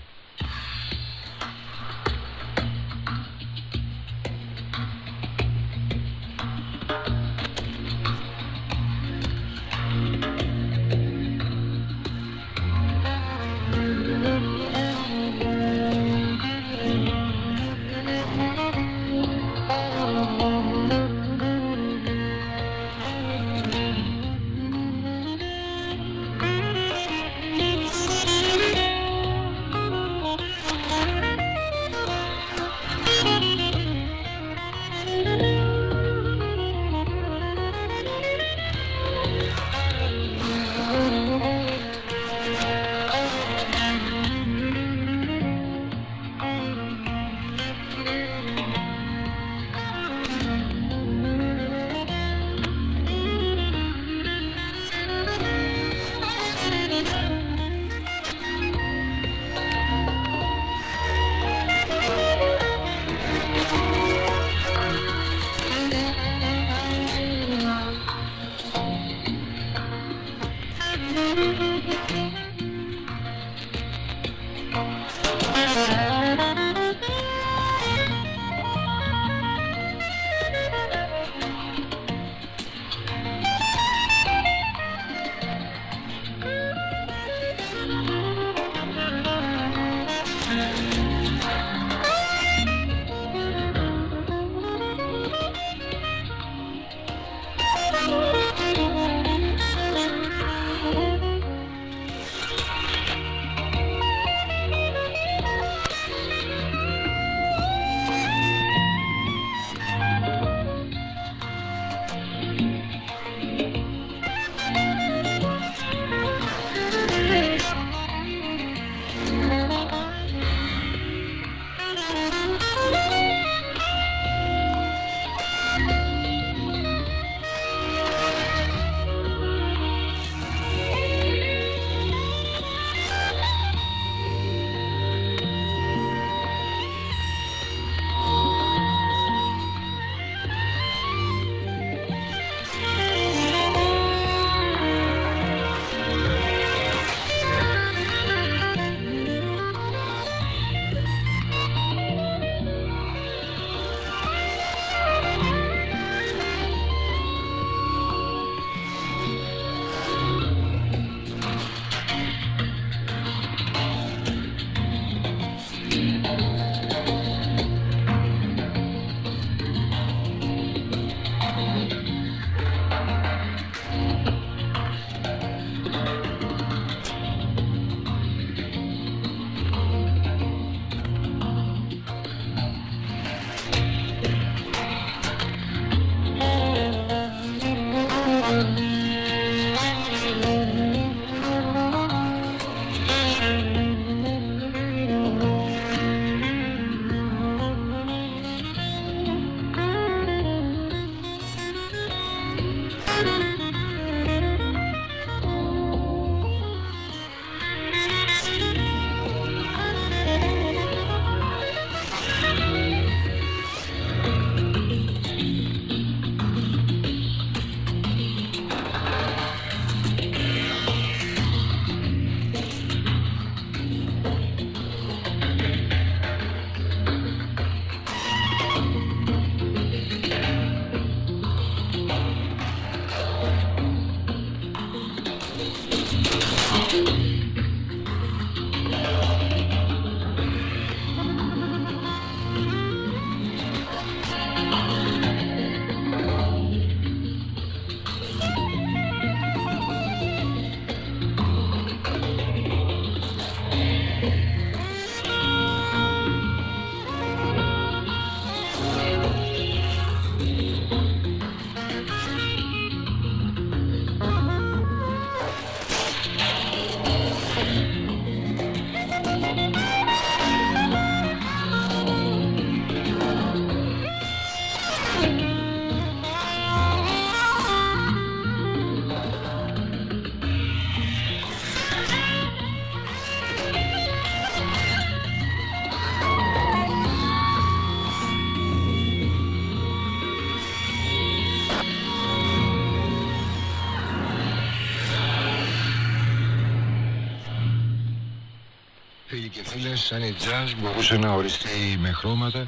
Σαν η jazz μπορούσε να οριστεί με χρώματα,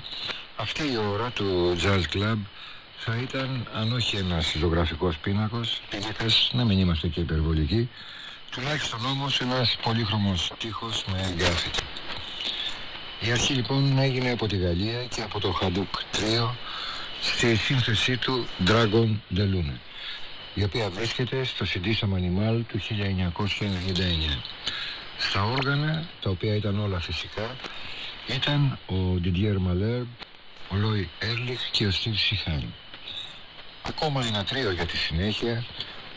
αυτή η ώρα του Jazz Club θα ήταν, αν όχι ένας ζωγραφικός πίνακος, πίνακας, να μην είμαστε και υπερβολικοί, τουλάχιστον όμως ένας πολύχρωμος τείχος με γκάφιτι. Η αρχή λοιπόν έγινε από τη Γαλλία και από το Χαντούκ Τρίο στη σύνθεσή του Dragon de Lune, η οποία βρίσκεται στο CD Sam Animal του 1999. Στα όργανα, τα οποία ήταν όλα φυσικά, ήταν ο Didier Malherbe, ο Λόι Έρλιχ και ο Στίβ Σιχάν. Ακόμα ένα τρίο για τη συνέχεια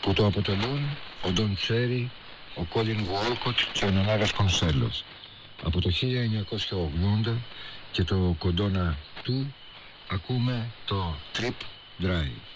που το αποτελούν ο Ντον Τσέρι, ο Κόλιν Βουόλκοτ και ο Νονάρας Κονσέλος. Από το 1980 και το κοντόνα του ακούμε το Trip Drive.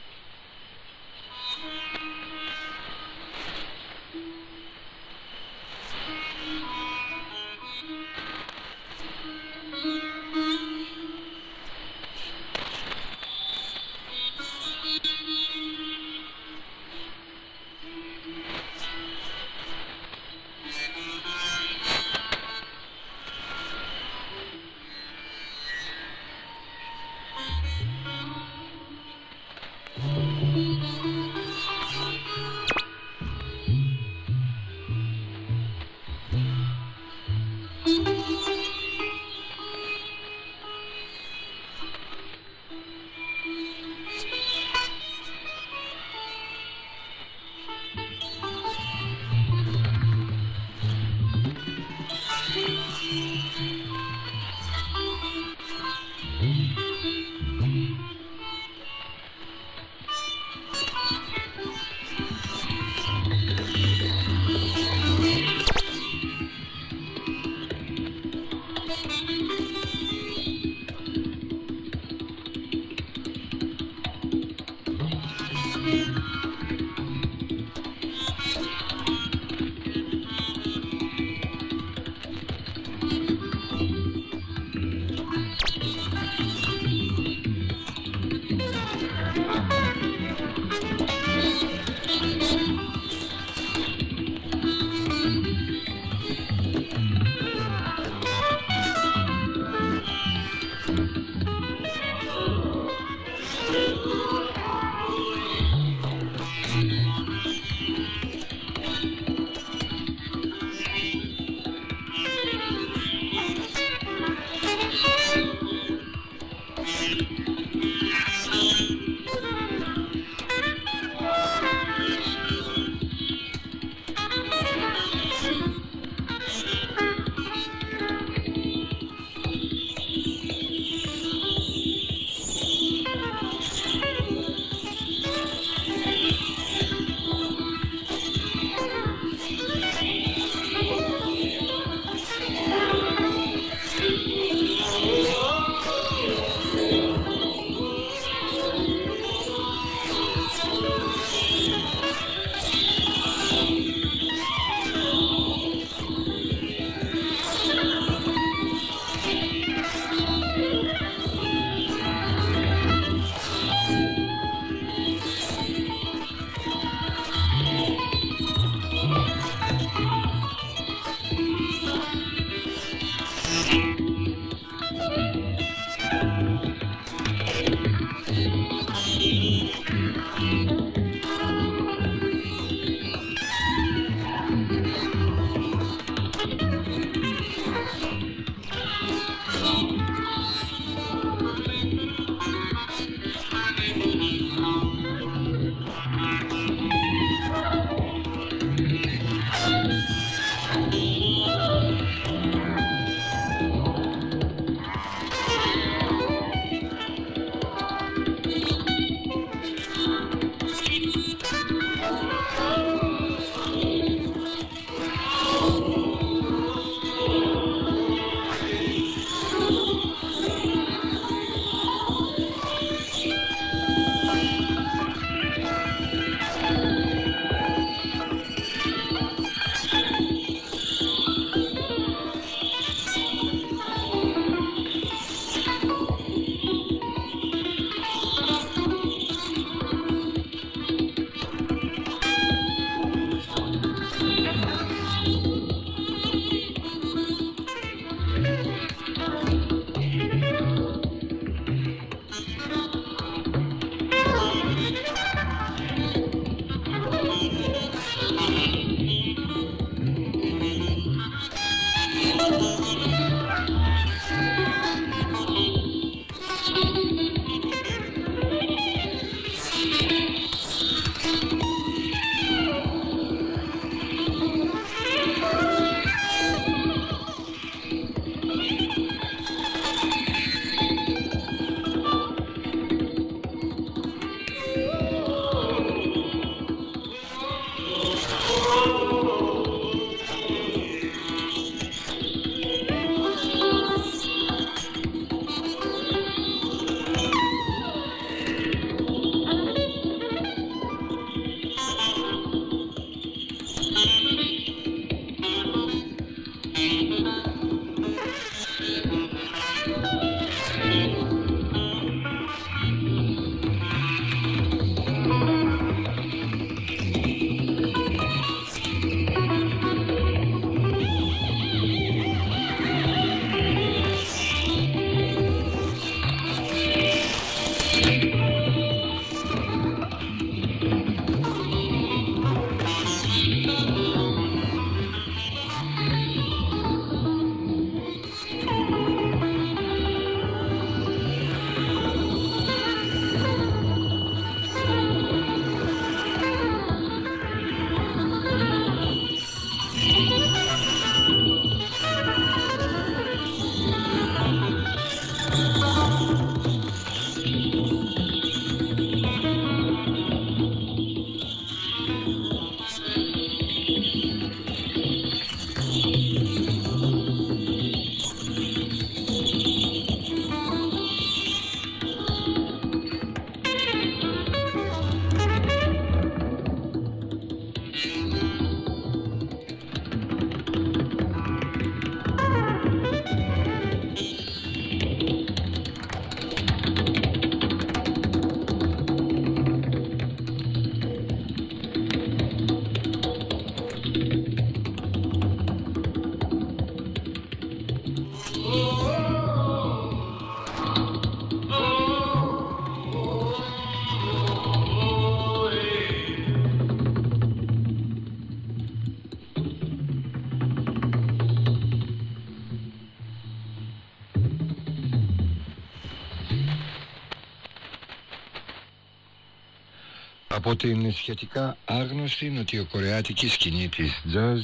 Από την σχετικά άγνωστη νοτιοκορεάτικη σκηνή της jazz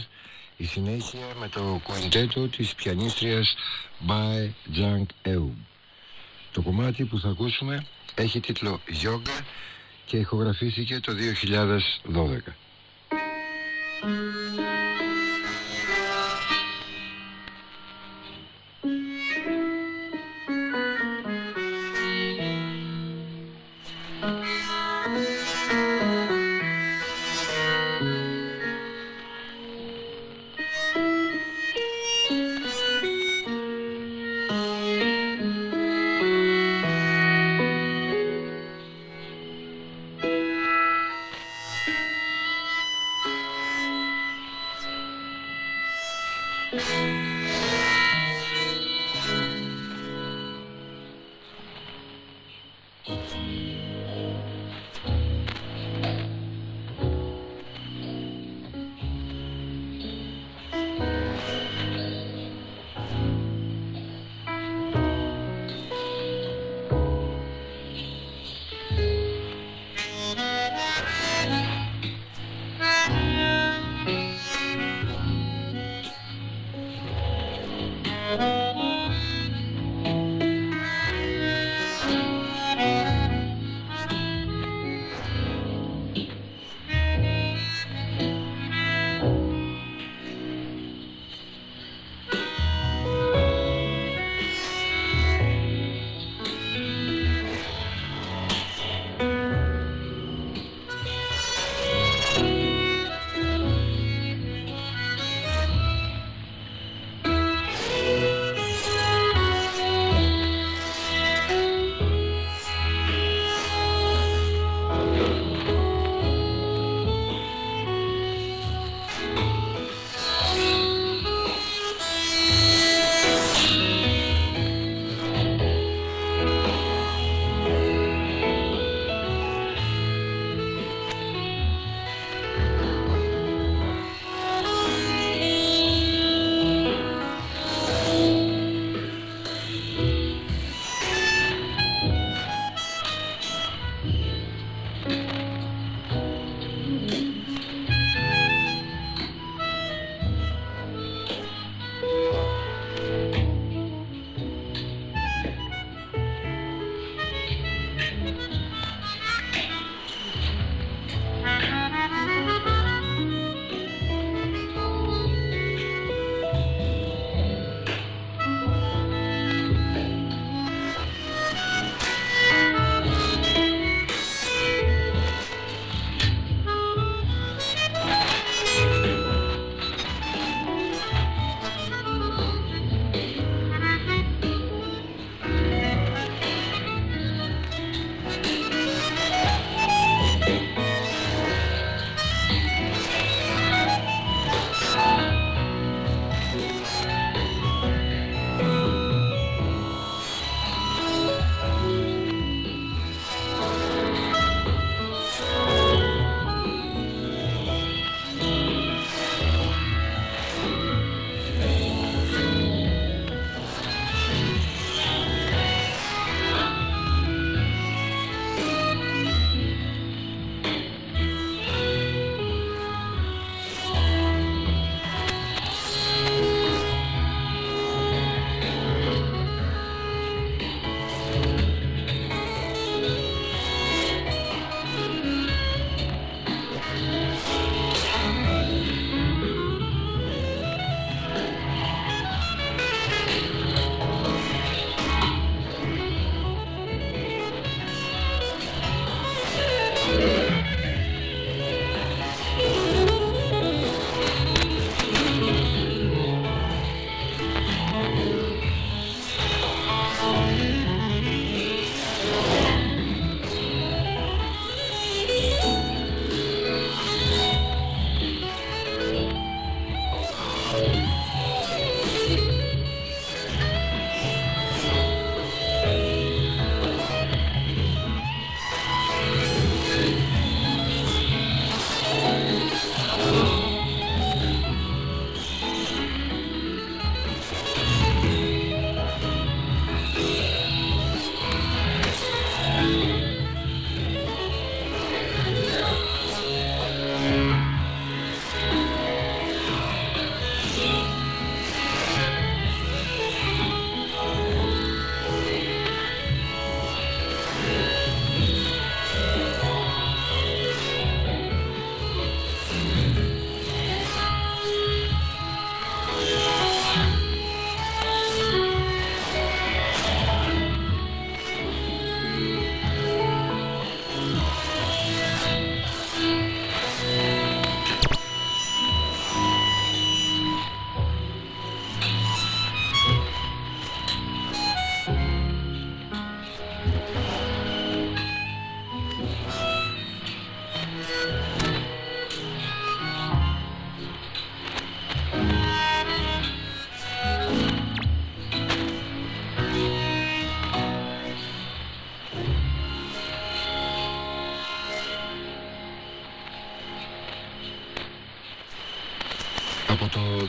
η συνέχεια με το κουεντέτο της πιανίστριας Bai Jang Eub. Το κομμάτι που θα ακούσουμε έχει τίτλο Yoga και ηχογραφήθηκε το 2012.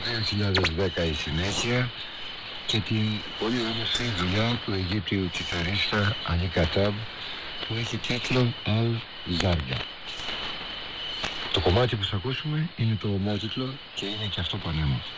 2010 η συνέχεια και την πολύ όμορφη δουλειά του Αιγύπτιου κιθαρίστα Αλή Κατάμπ που έχει τίτλο Αλ Ζάρια. Το κομμάτι που θα ακούσουμε είναι το ομότιτλο και είναι και αυτό πανέμορφο.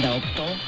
Doctor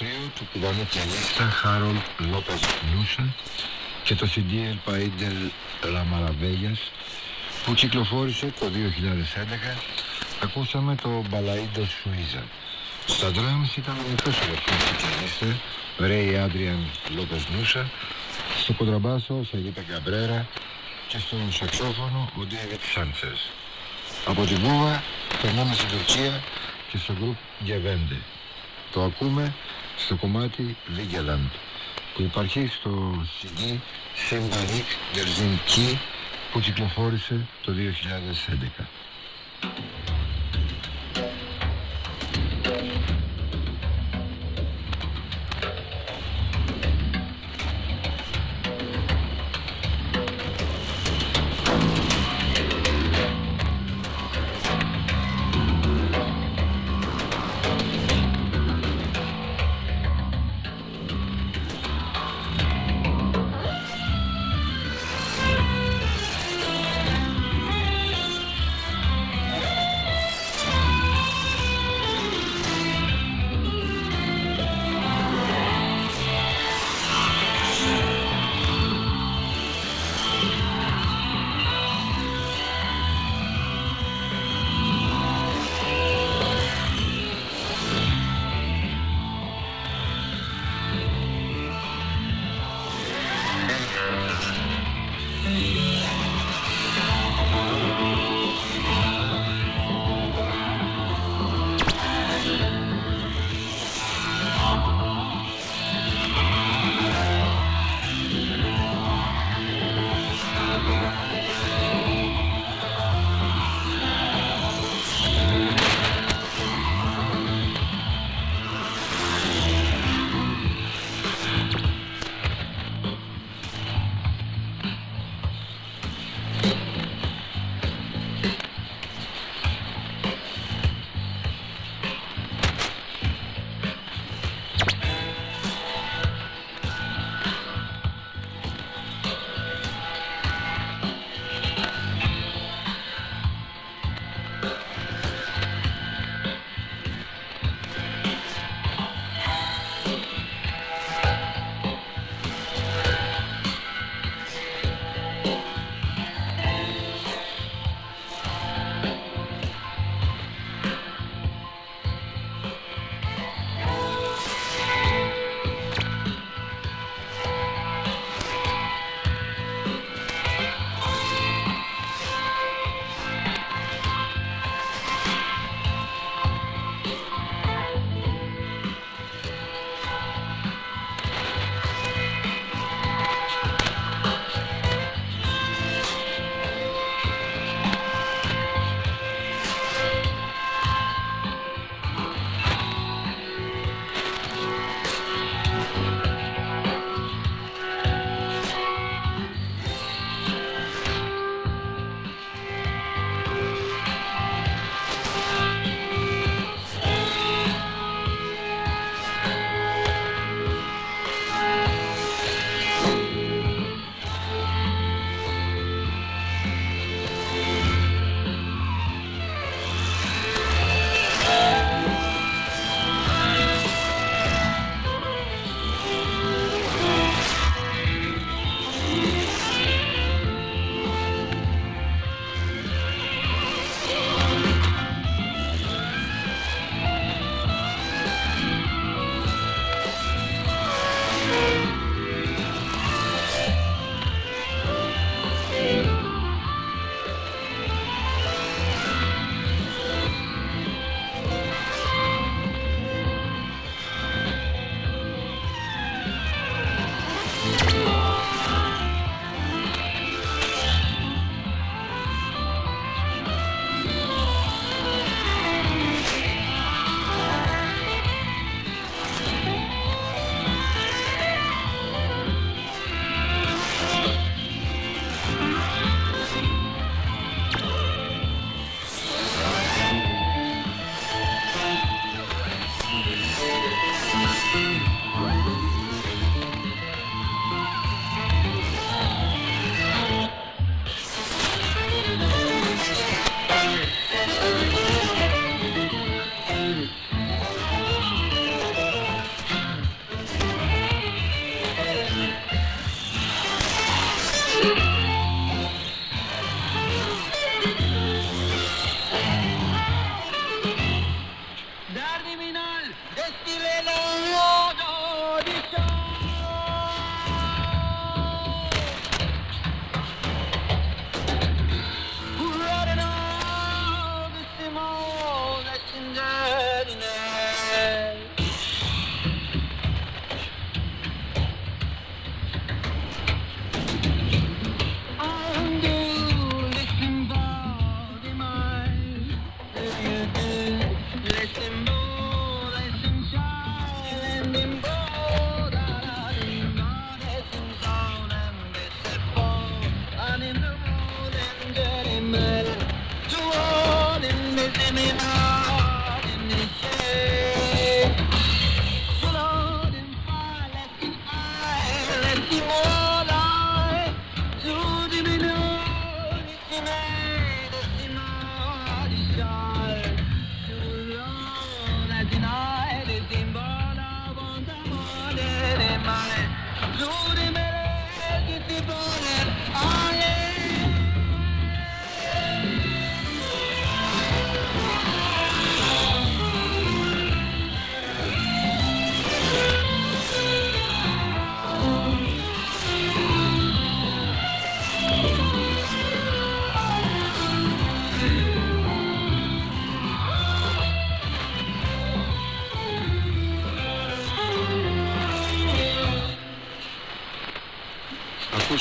από το τρίο του κουδανού πιανίστα Χάρολ Λόπες Νούσα και το CD El País del La Maravillas που κυκλοφόρησε το 2011 ακούσαμε το Μπαλαΐντο Σουίζα. Στα drums ήταν ο μικρός αδερφός του πιανίστα Ρέι Άντριαν Λόπες Νούσα στο κοντραμπάσο ο Φελίπε Γκαμπρέρα και στο σαξόφωνο ο Ντέιβιτ Σάντσες. Από την Κούβα περνάμε στην Τουρκία και στο γκρουπ Γεβέντε. Το ακούμε στο κομμάτι Vigeland που υπάρχει στο CD Symbolic Derzinki που κυκλοφόρησε το 2011.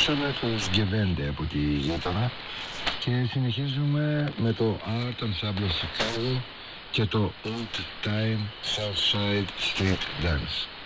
Ακούσαμε τους Γκεβέντε από τη γείτονα και συνεχίζουμε με το Art Ensemble Chicago και το Old Time Southside Street Dance.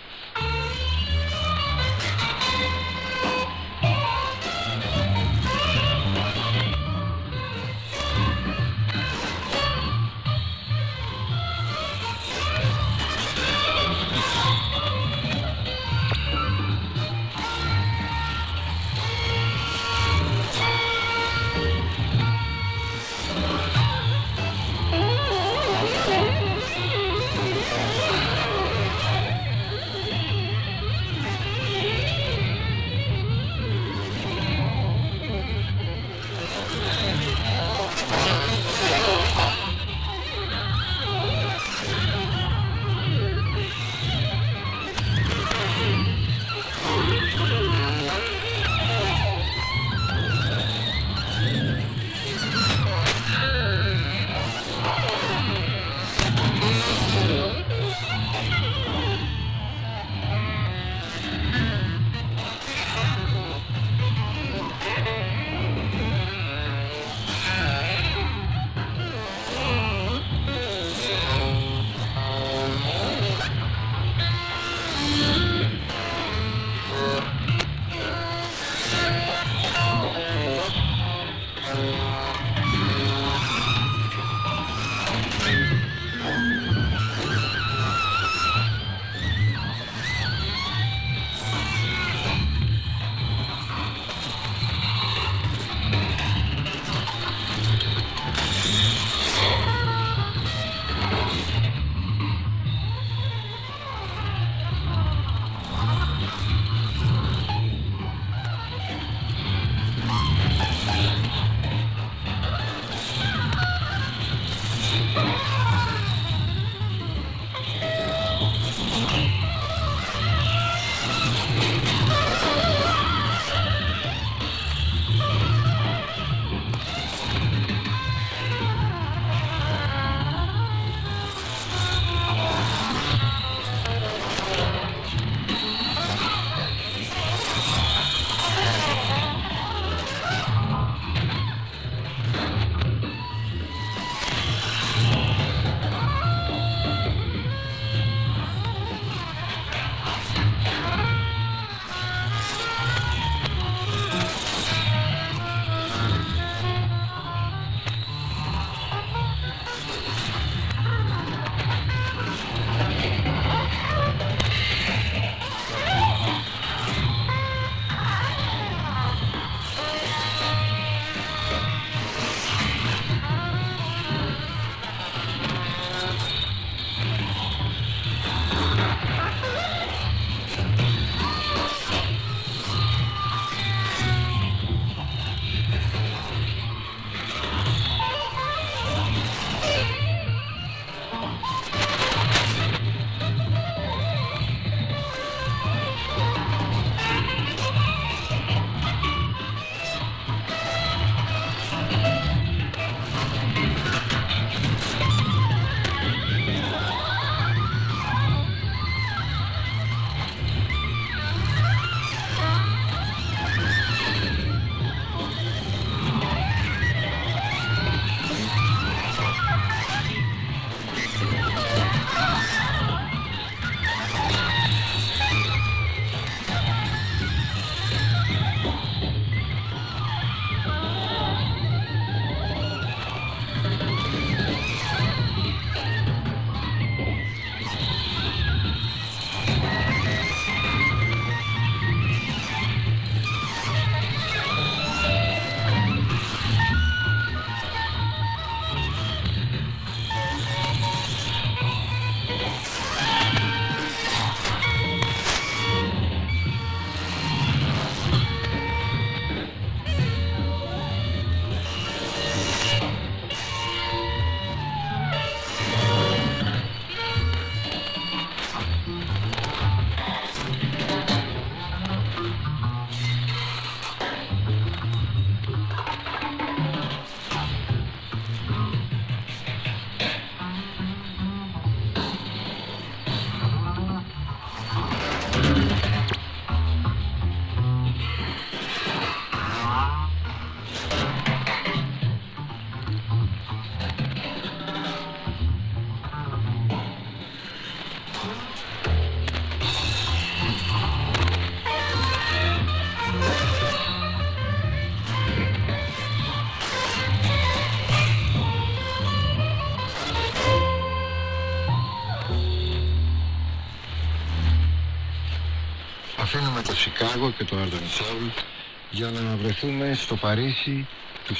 Σικάγο και το Arden Soul για να βρεθούμε στο Παρίσι του 1973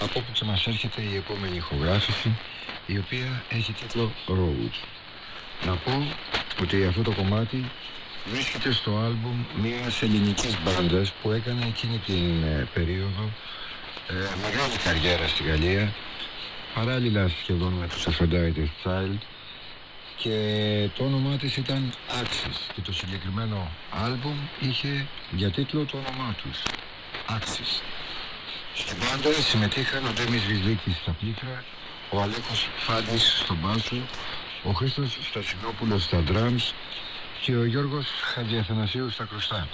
από όπου και μας έρχεται η επόμενη ηχογράφηση η οποία έχει τίτλο Road. Να πω ότι αυτό το κομμάτι βρίσκεται στο άλμπουμ μιας ελληνικής μπάντας που έκανε εκείνη την ε, περίοδο ε, μεγάλη καριέρα στη Γαλλία παράλληλα σχεδόν με τους Aphrodite Child και το όνομά της ήταν Axis και το συγκεκριμένο άλμπουμ είχε για τίτλο το όνομά τους Axis στην μπάντα συμμετείχαν ο Ντέμις Βυζλίκης στα πλήκτρα ο Αλέκος Φάντης στο μπάσο ο Χρήστος Στασινόπουλος στα drums και ο Γιώργος Χατζιαθανασίου στα κρουστά.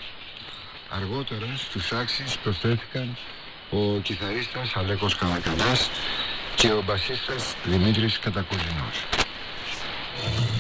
Αργότερα στους άξις προσθέθηκαν ο κιθαρίστας Αλέκος Καλακανάς και ο μπασίστας Δημήτρης Κατακουζινός. you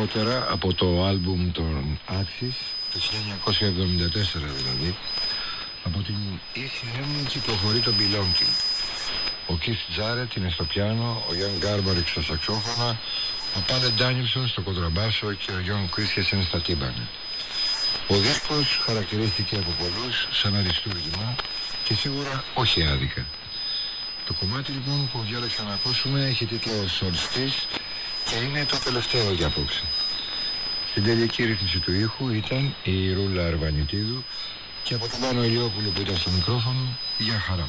αργότερα από το άλμπουμ των Axis, το 1974 δηλαδή, από την ECM κυκλοφορεί το Belonging. Ο Keith Jarrett είναι στο πιάνο, ο Γιαν Γκάρμπαρεκ στα σαξόφωνα, ο Πάλε Ντάνιελσον στο κοντραμπάσο και ο Γιον Κρίστενσεν στα τύμπανα. Ο δίσκος χαρακτηρίστηκε από πολλούς σαν αριστούργημα και σίγουρα όχι άδικα. Το κομμάτι λοιπόν που διάλεξα να ακούσουμε έχει τίτλο Solstice και είναι το τελευταίο για απόψε. Στην τελική ρύθμιση του ήχου ήταν η Ρούλα Αρβανιτίδου και από τον Πάνο Ηλιόπουλο που ήταν στο μικρόφωνο, για χαρά.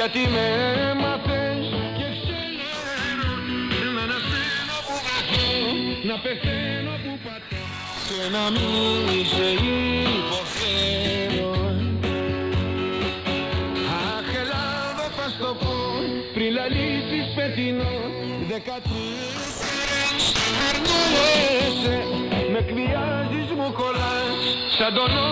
γιατί με έμαθες και ξέρω να ανασταίνω που πατώ, να πεθαίνω που πατώ και να μην σε υποφέρω. Αχ, Ελλάδο, πας το πω, πριν λαλήσεις πετεινό, δεκατρεις αρνιέσαι, ε, με κβιάζεις μου κολλάς, σαν τον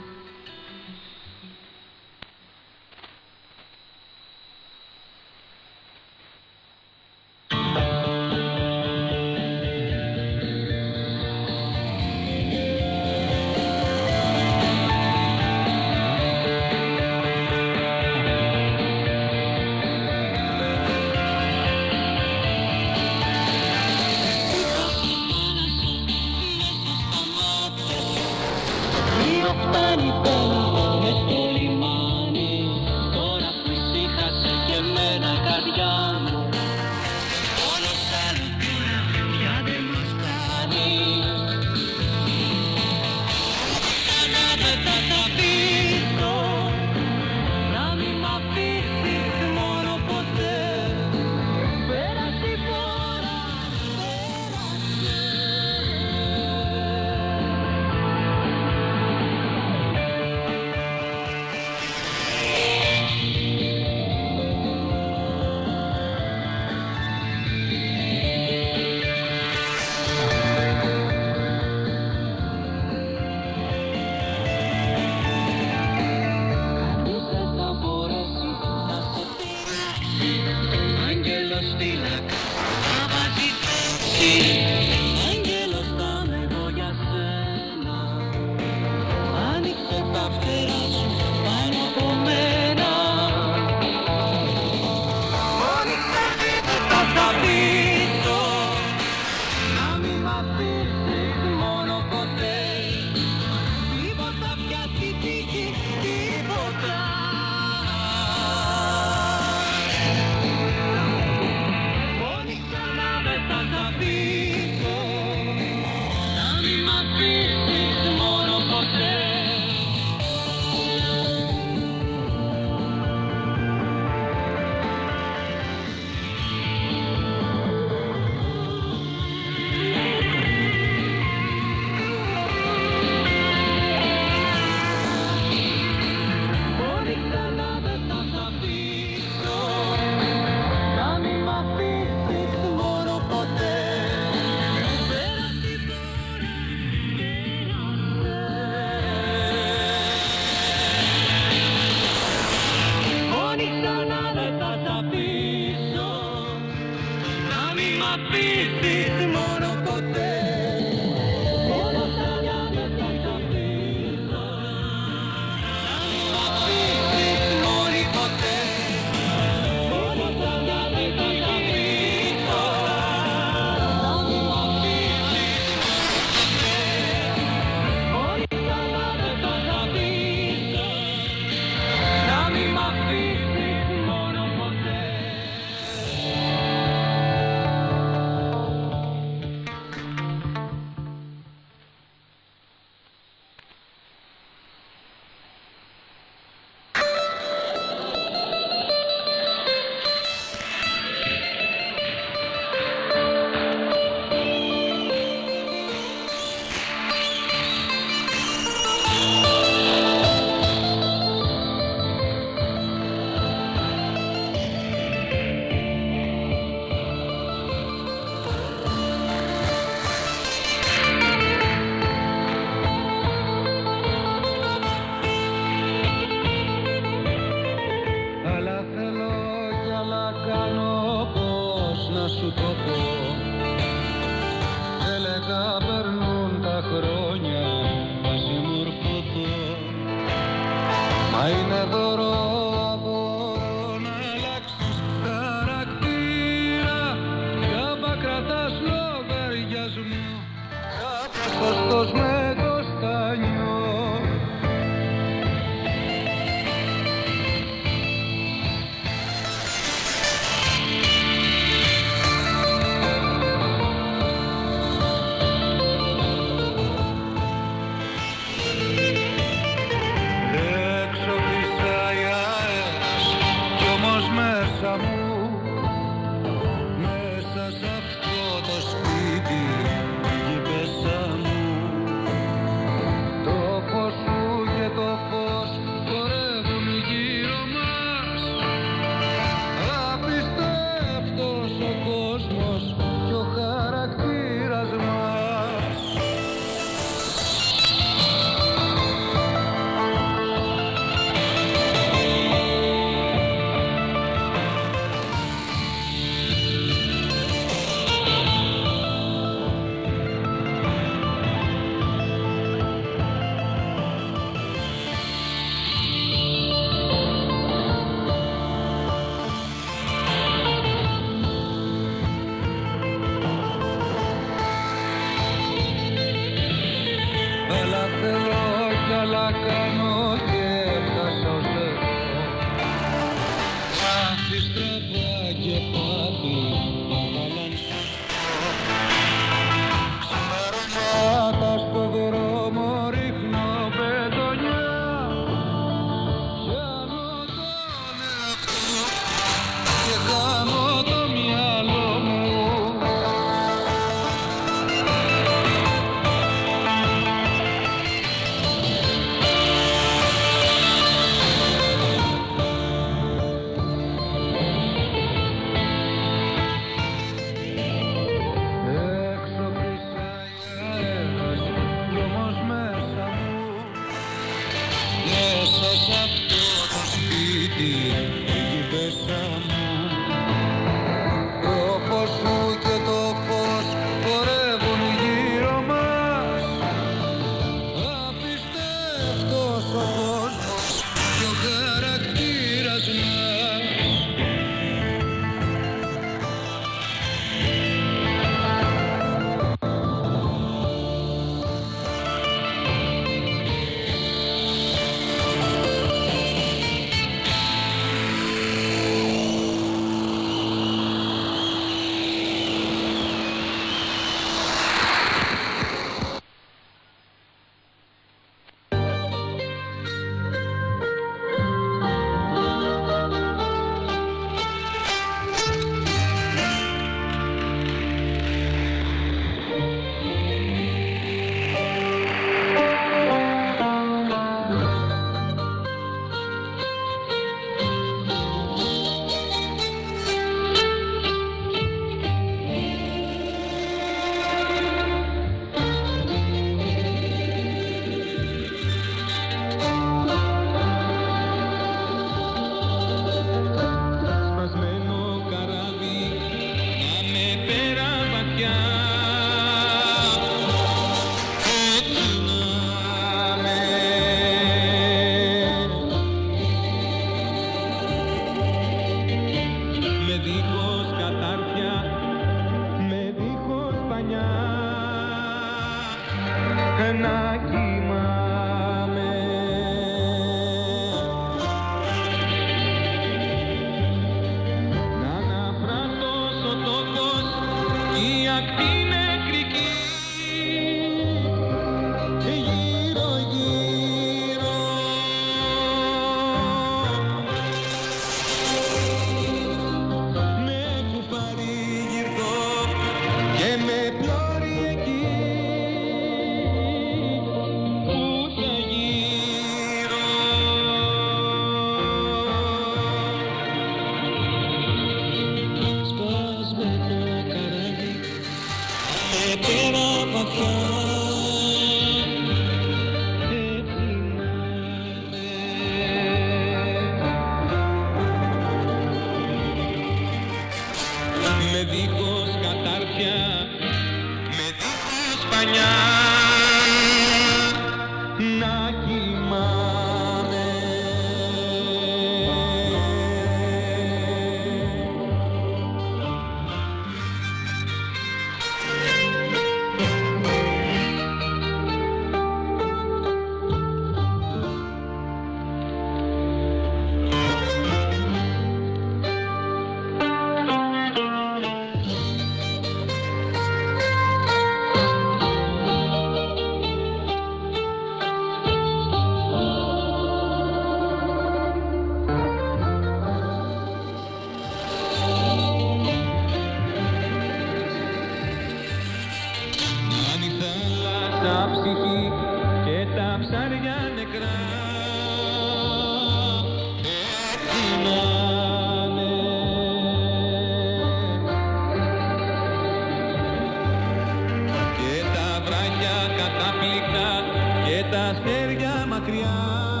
uma criança.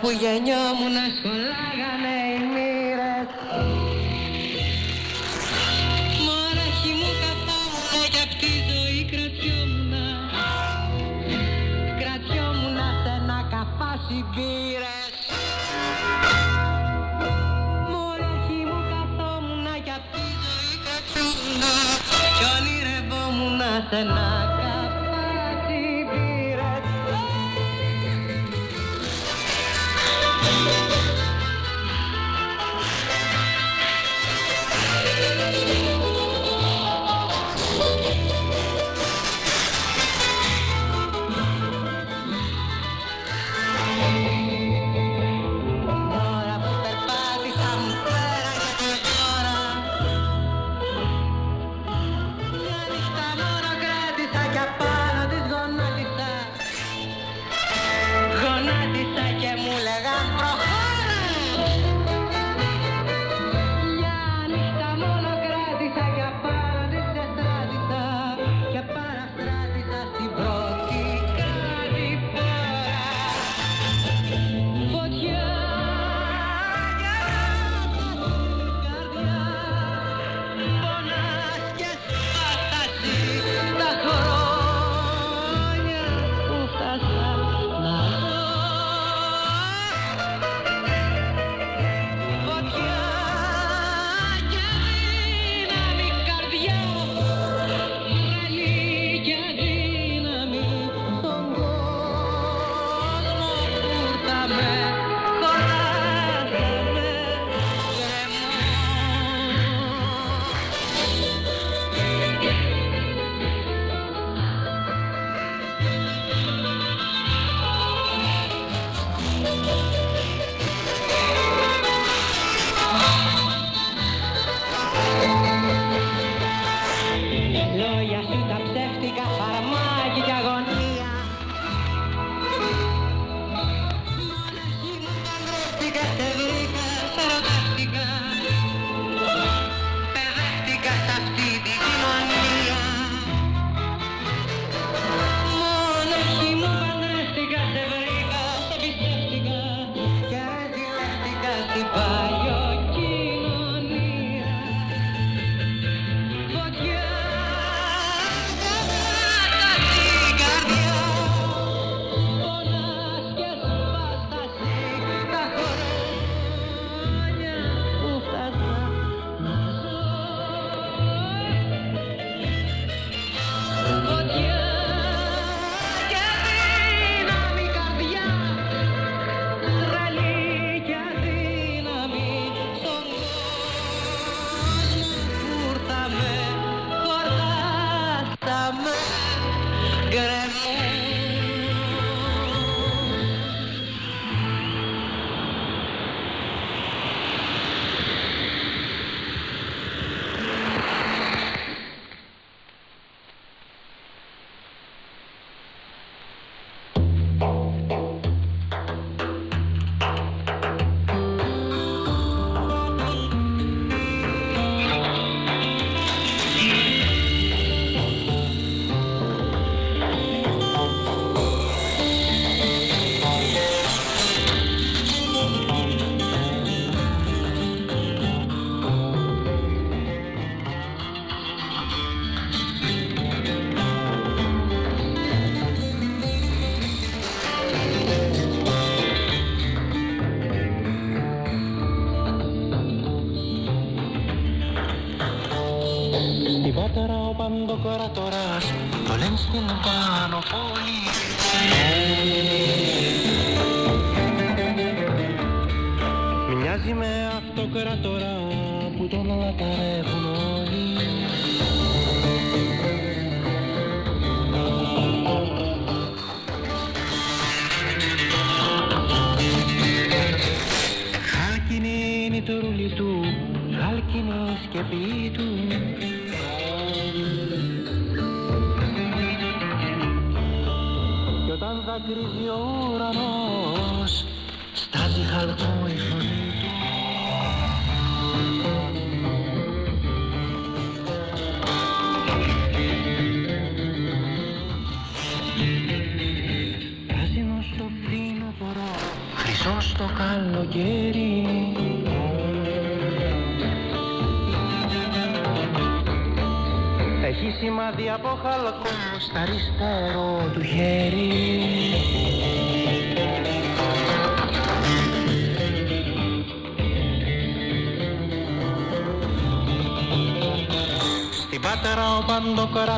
που γεννιόμουν να
σκολάγανε οι
μοίρες. Μοναχή μου καθόμουν για απ' τη ζωή κρατιόμουν Κρατιόμουν σε ένα καφάσι Μοναχή μου καθόμουν για απ' τη ζωή κρατιόμουν Κι ονειρευόμουν σε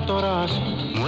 παντοκράτορας μου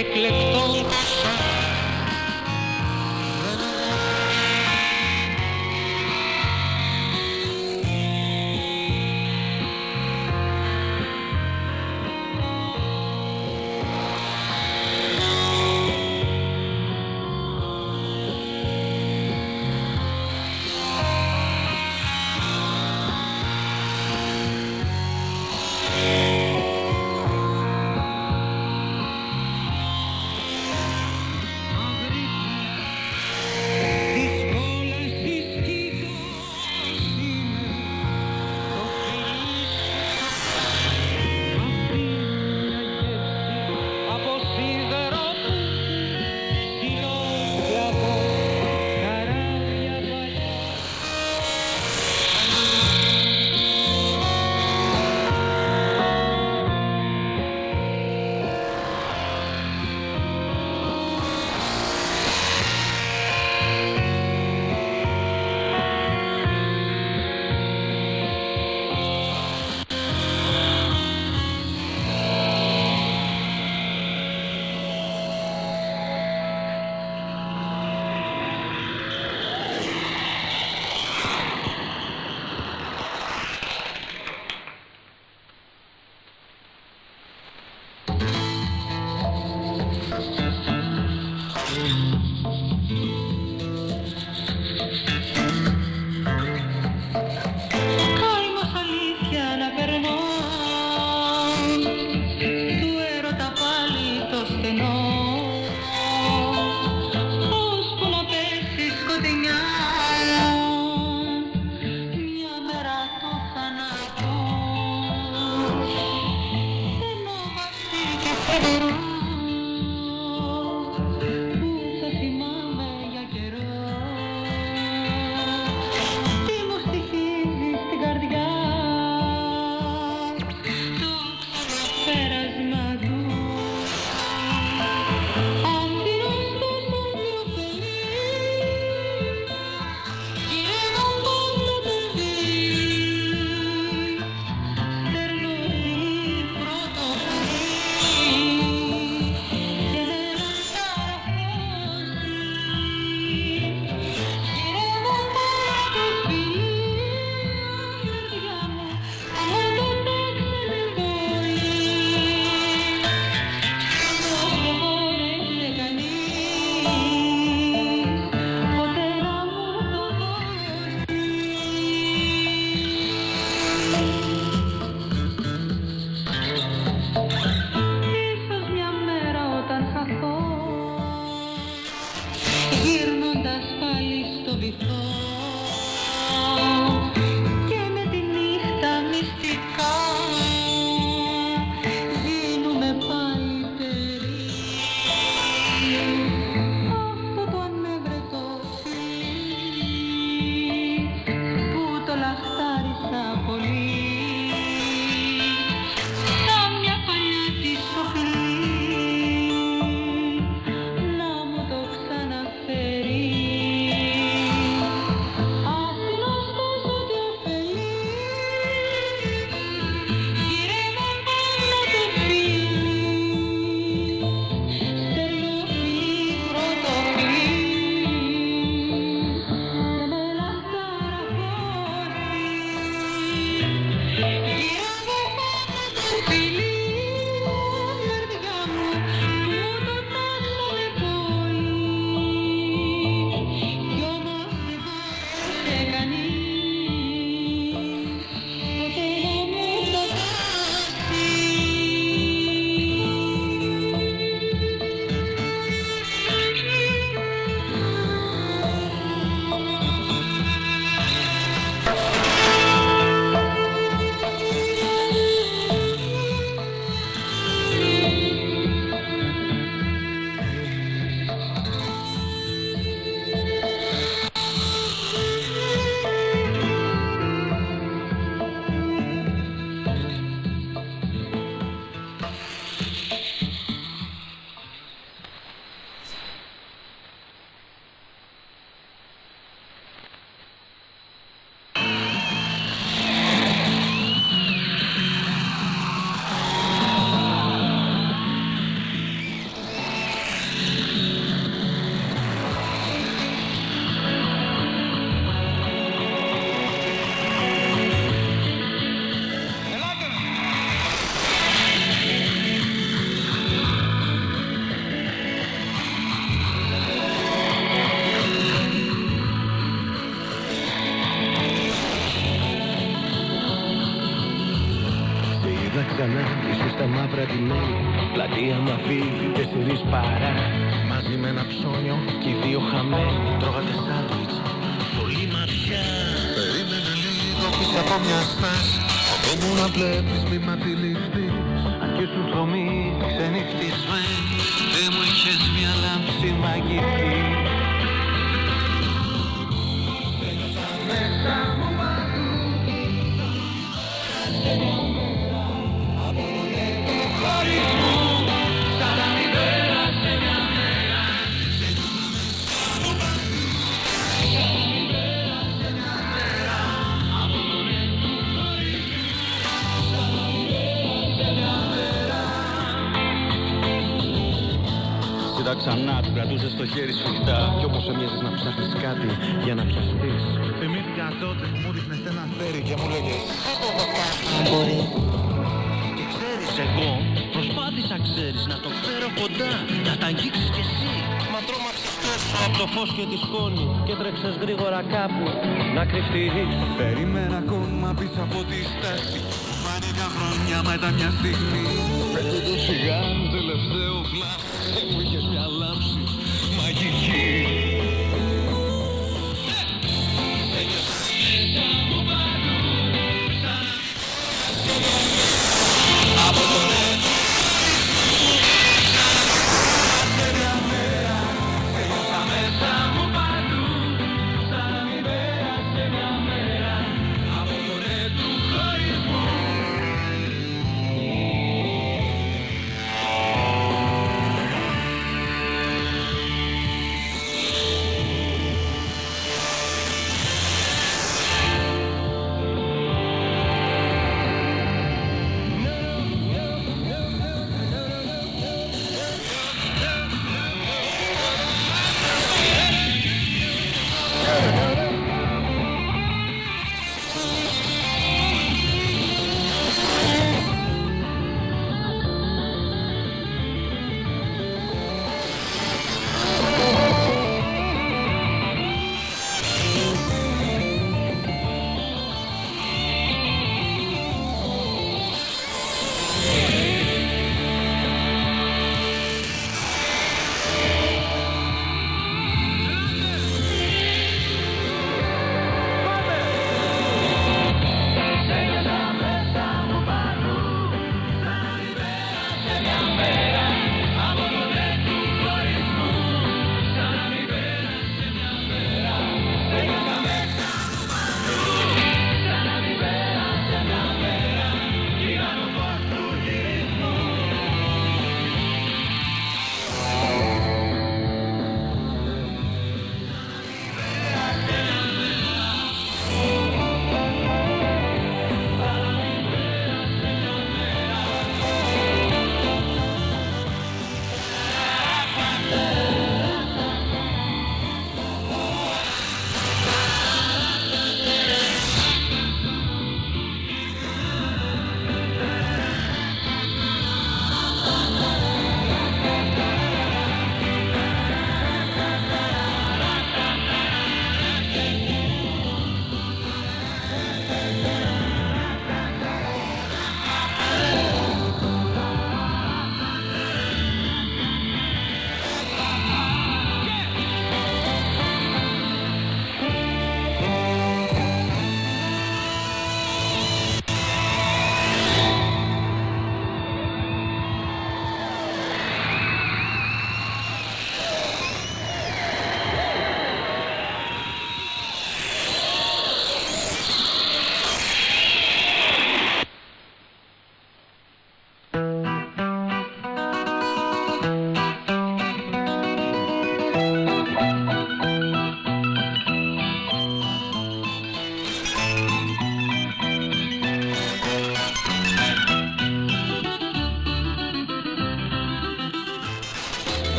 εκλεκτών κοσά
παρά. Μαζί με ένα ψώνιο και οι δύο χαμένοι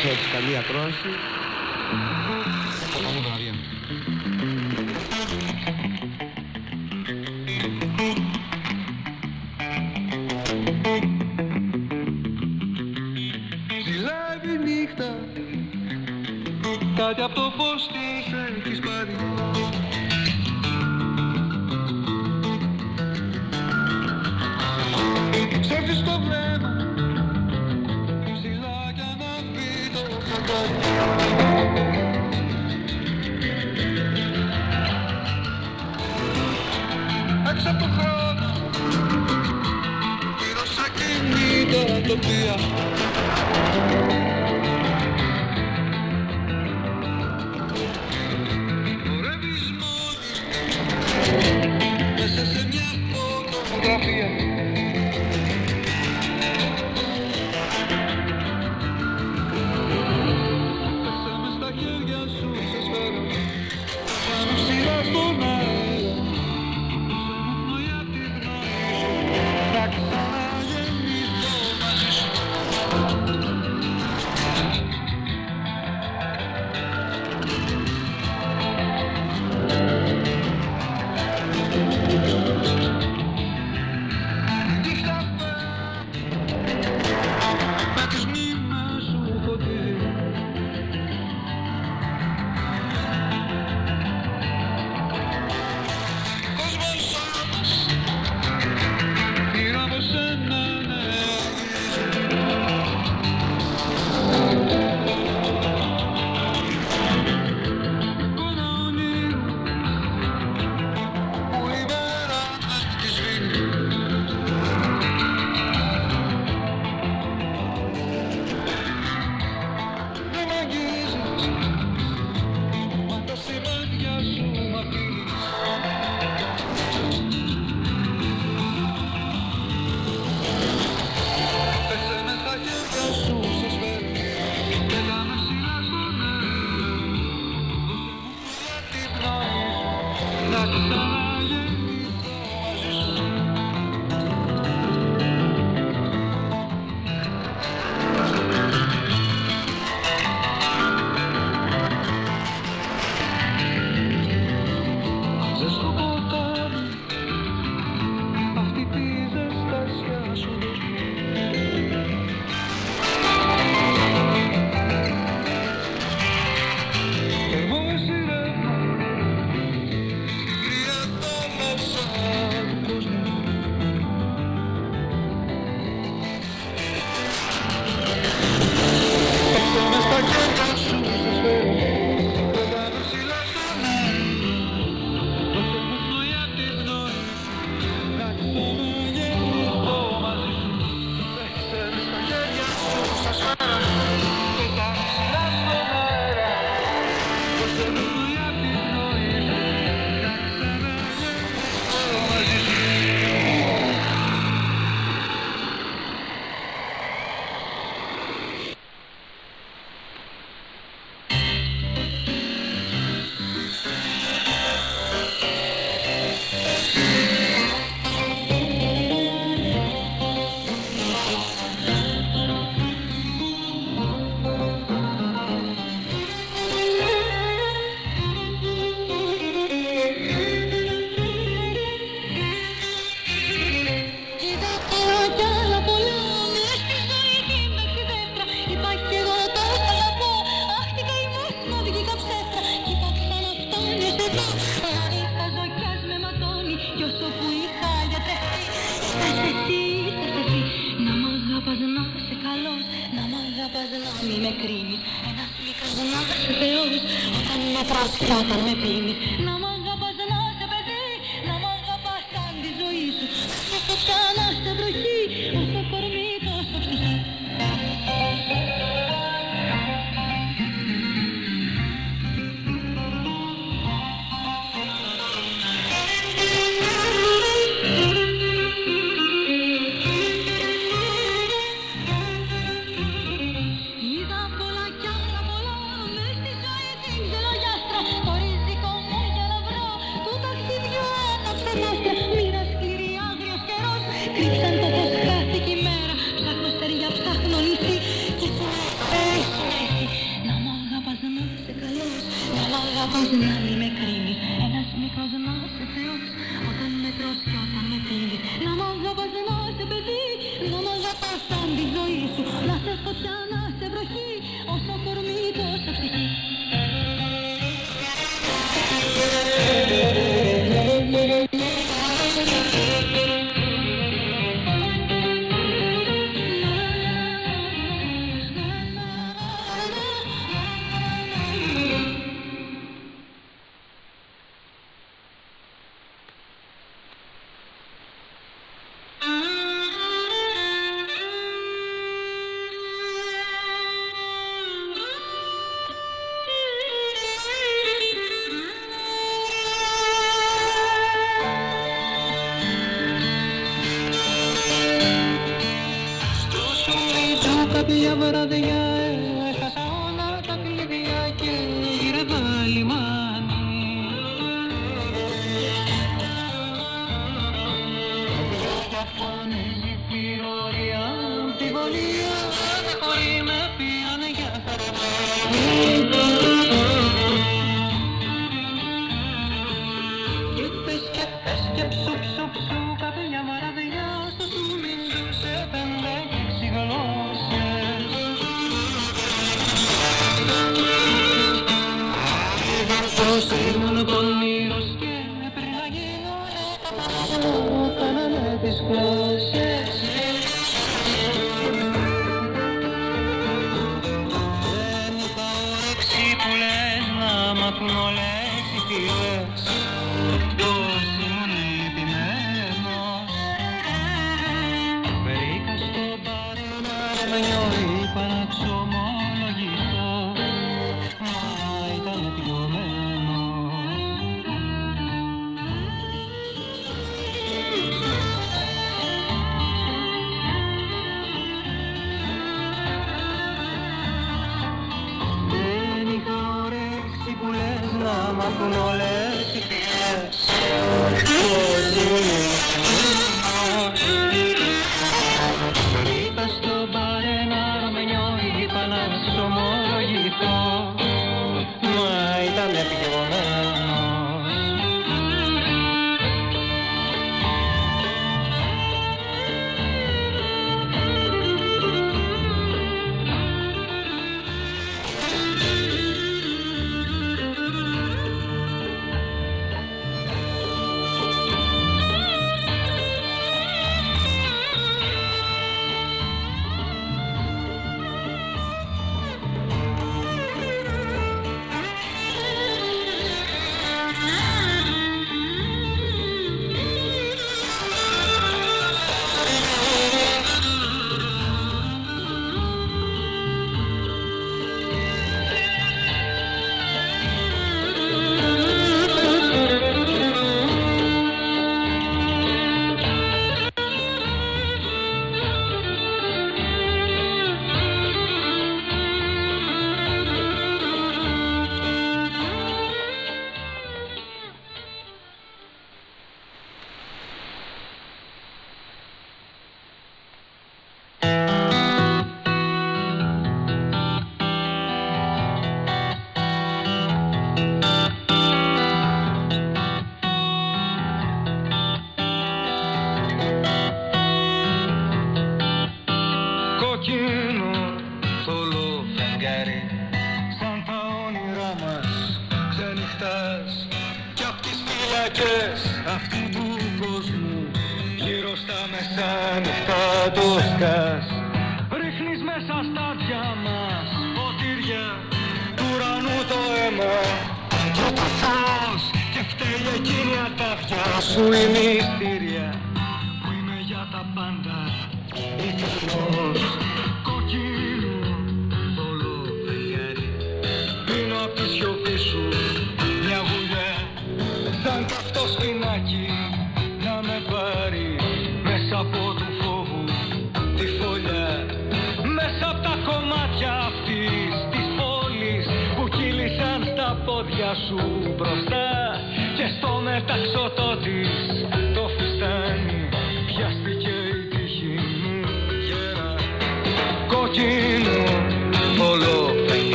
Όσο καλή ακρόαση.
Vamos νύχτα κάτι από το φως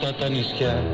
τη νύχτα τα
νησιά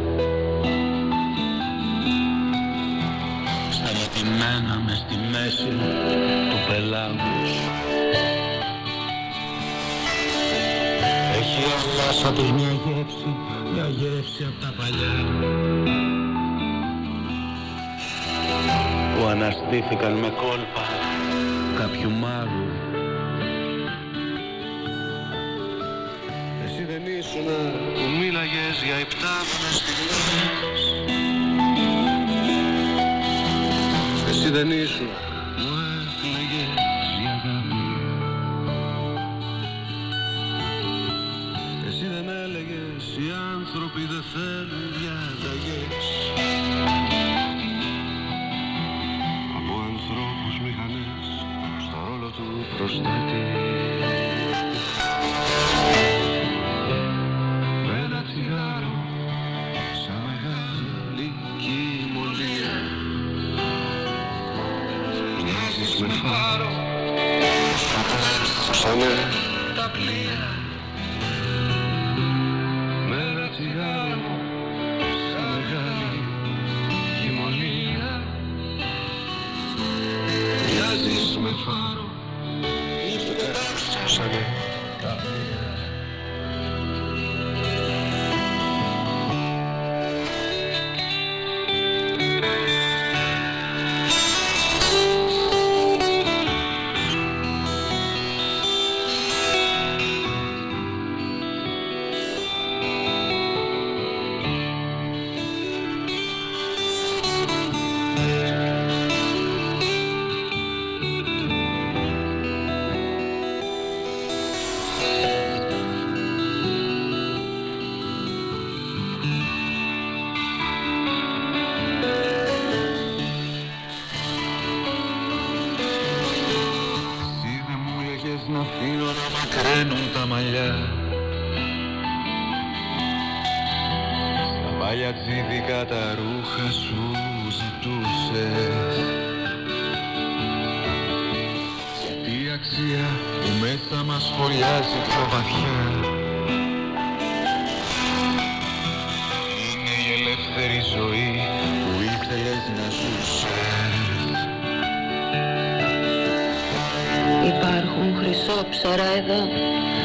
Saraiva.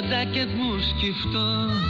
Μέσα
στο
τάκετ μου σκυφτό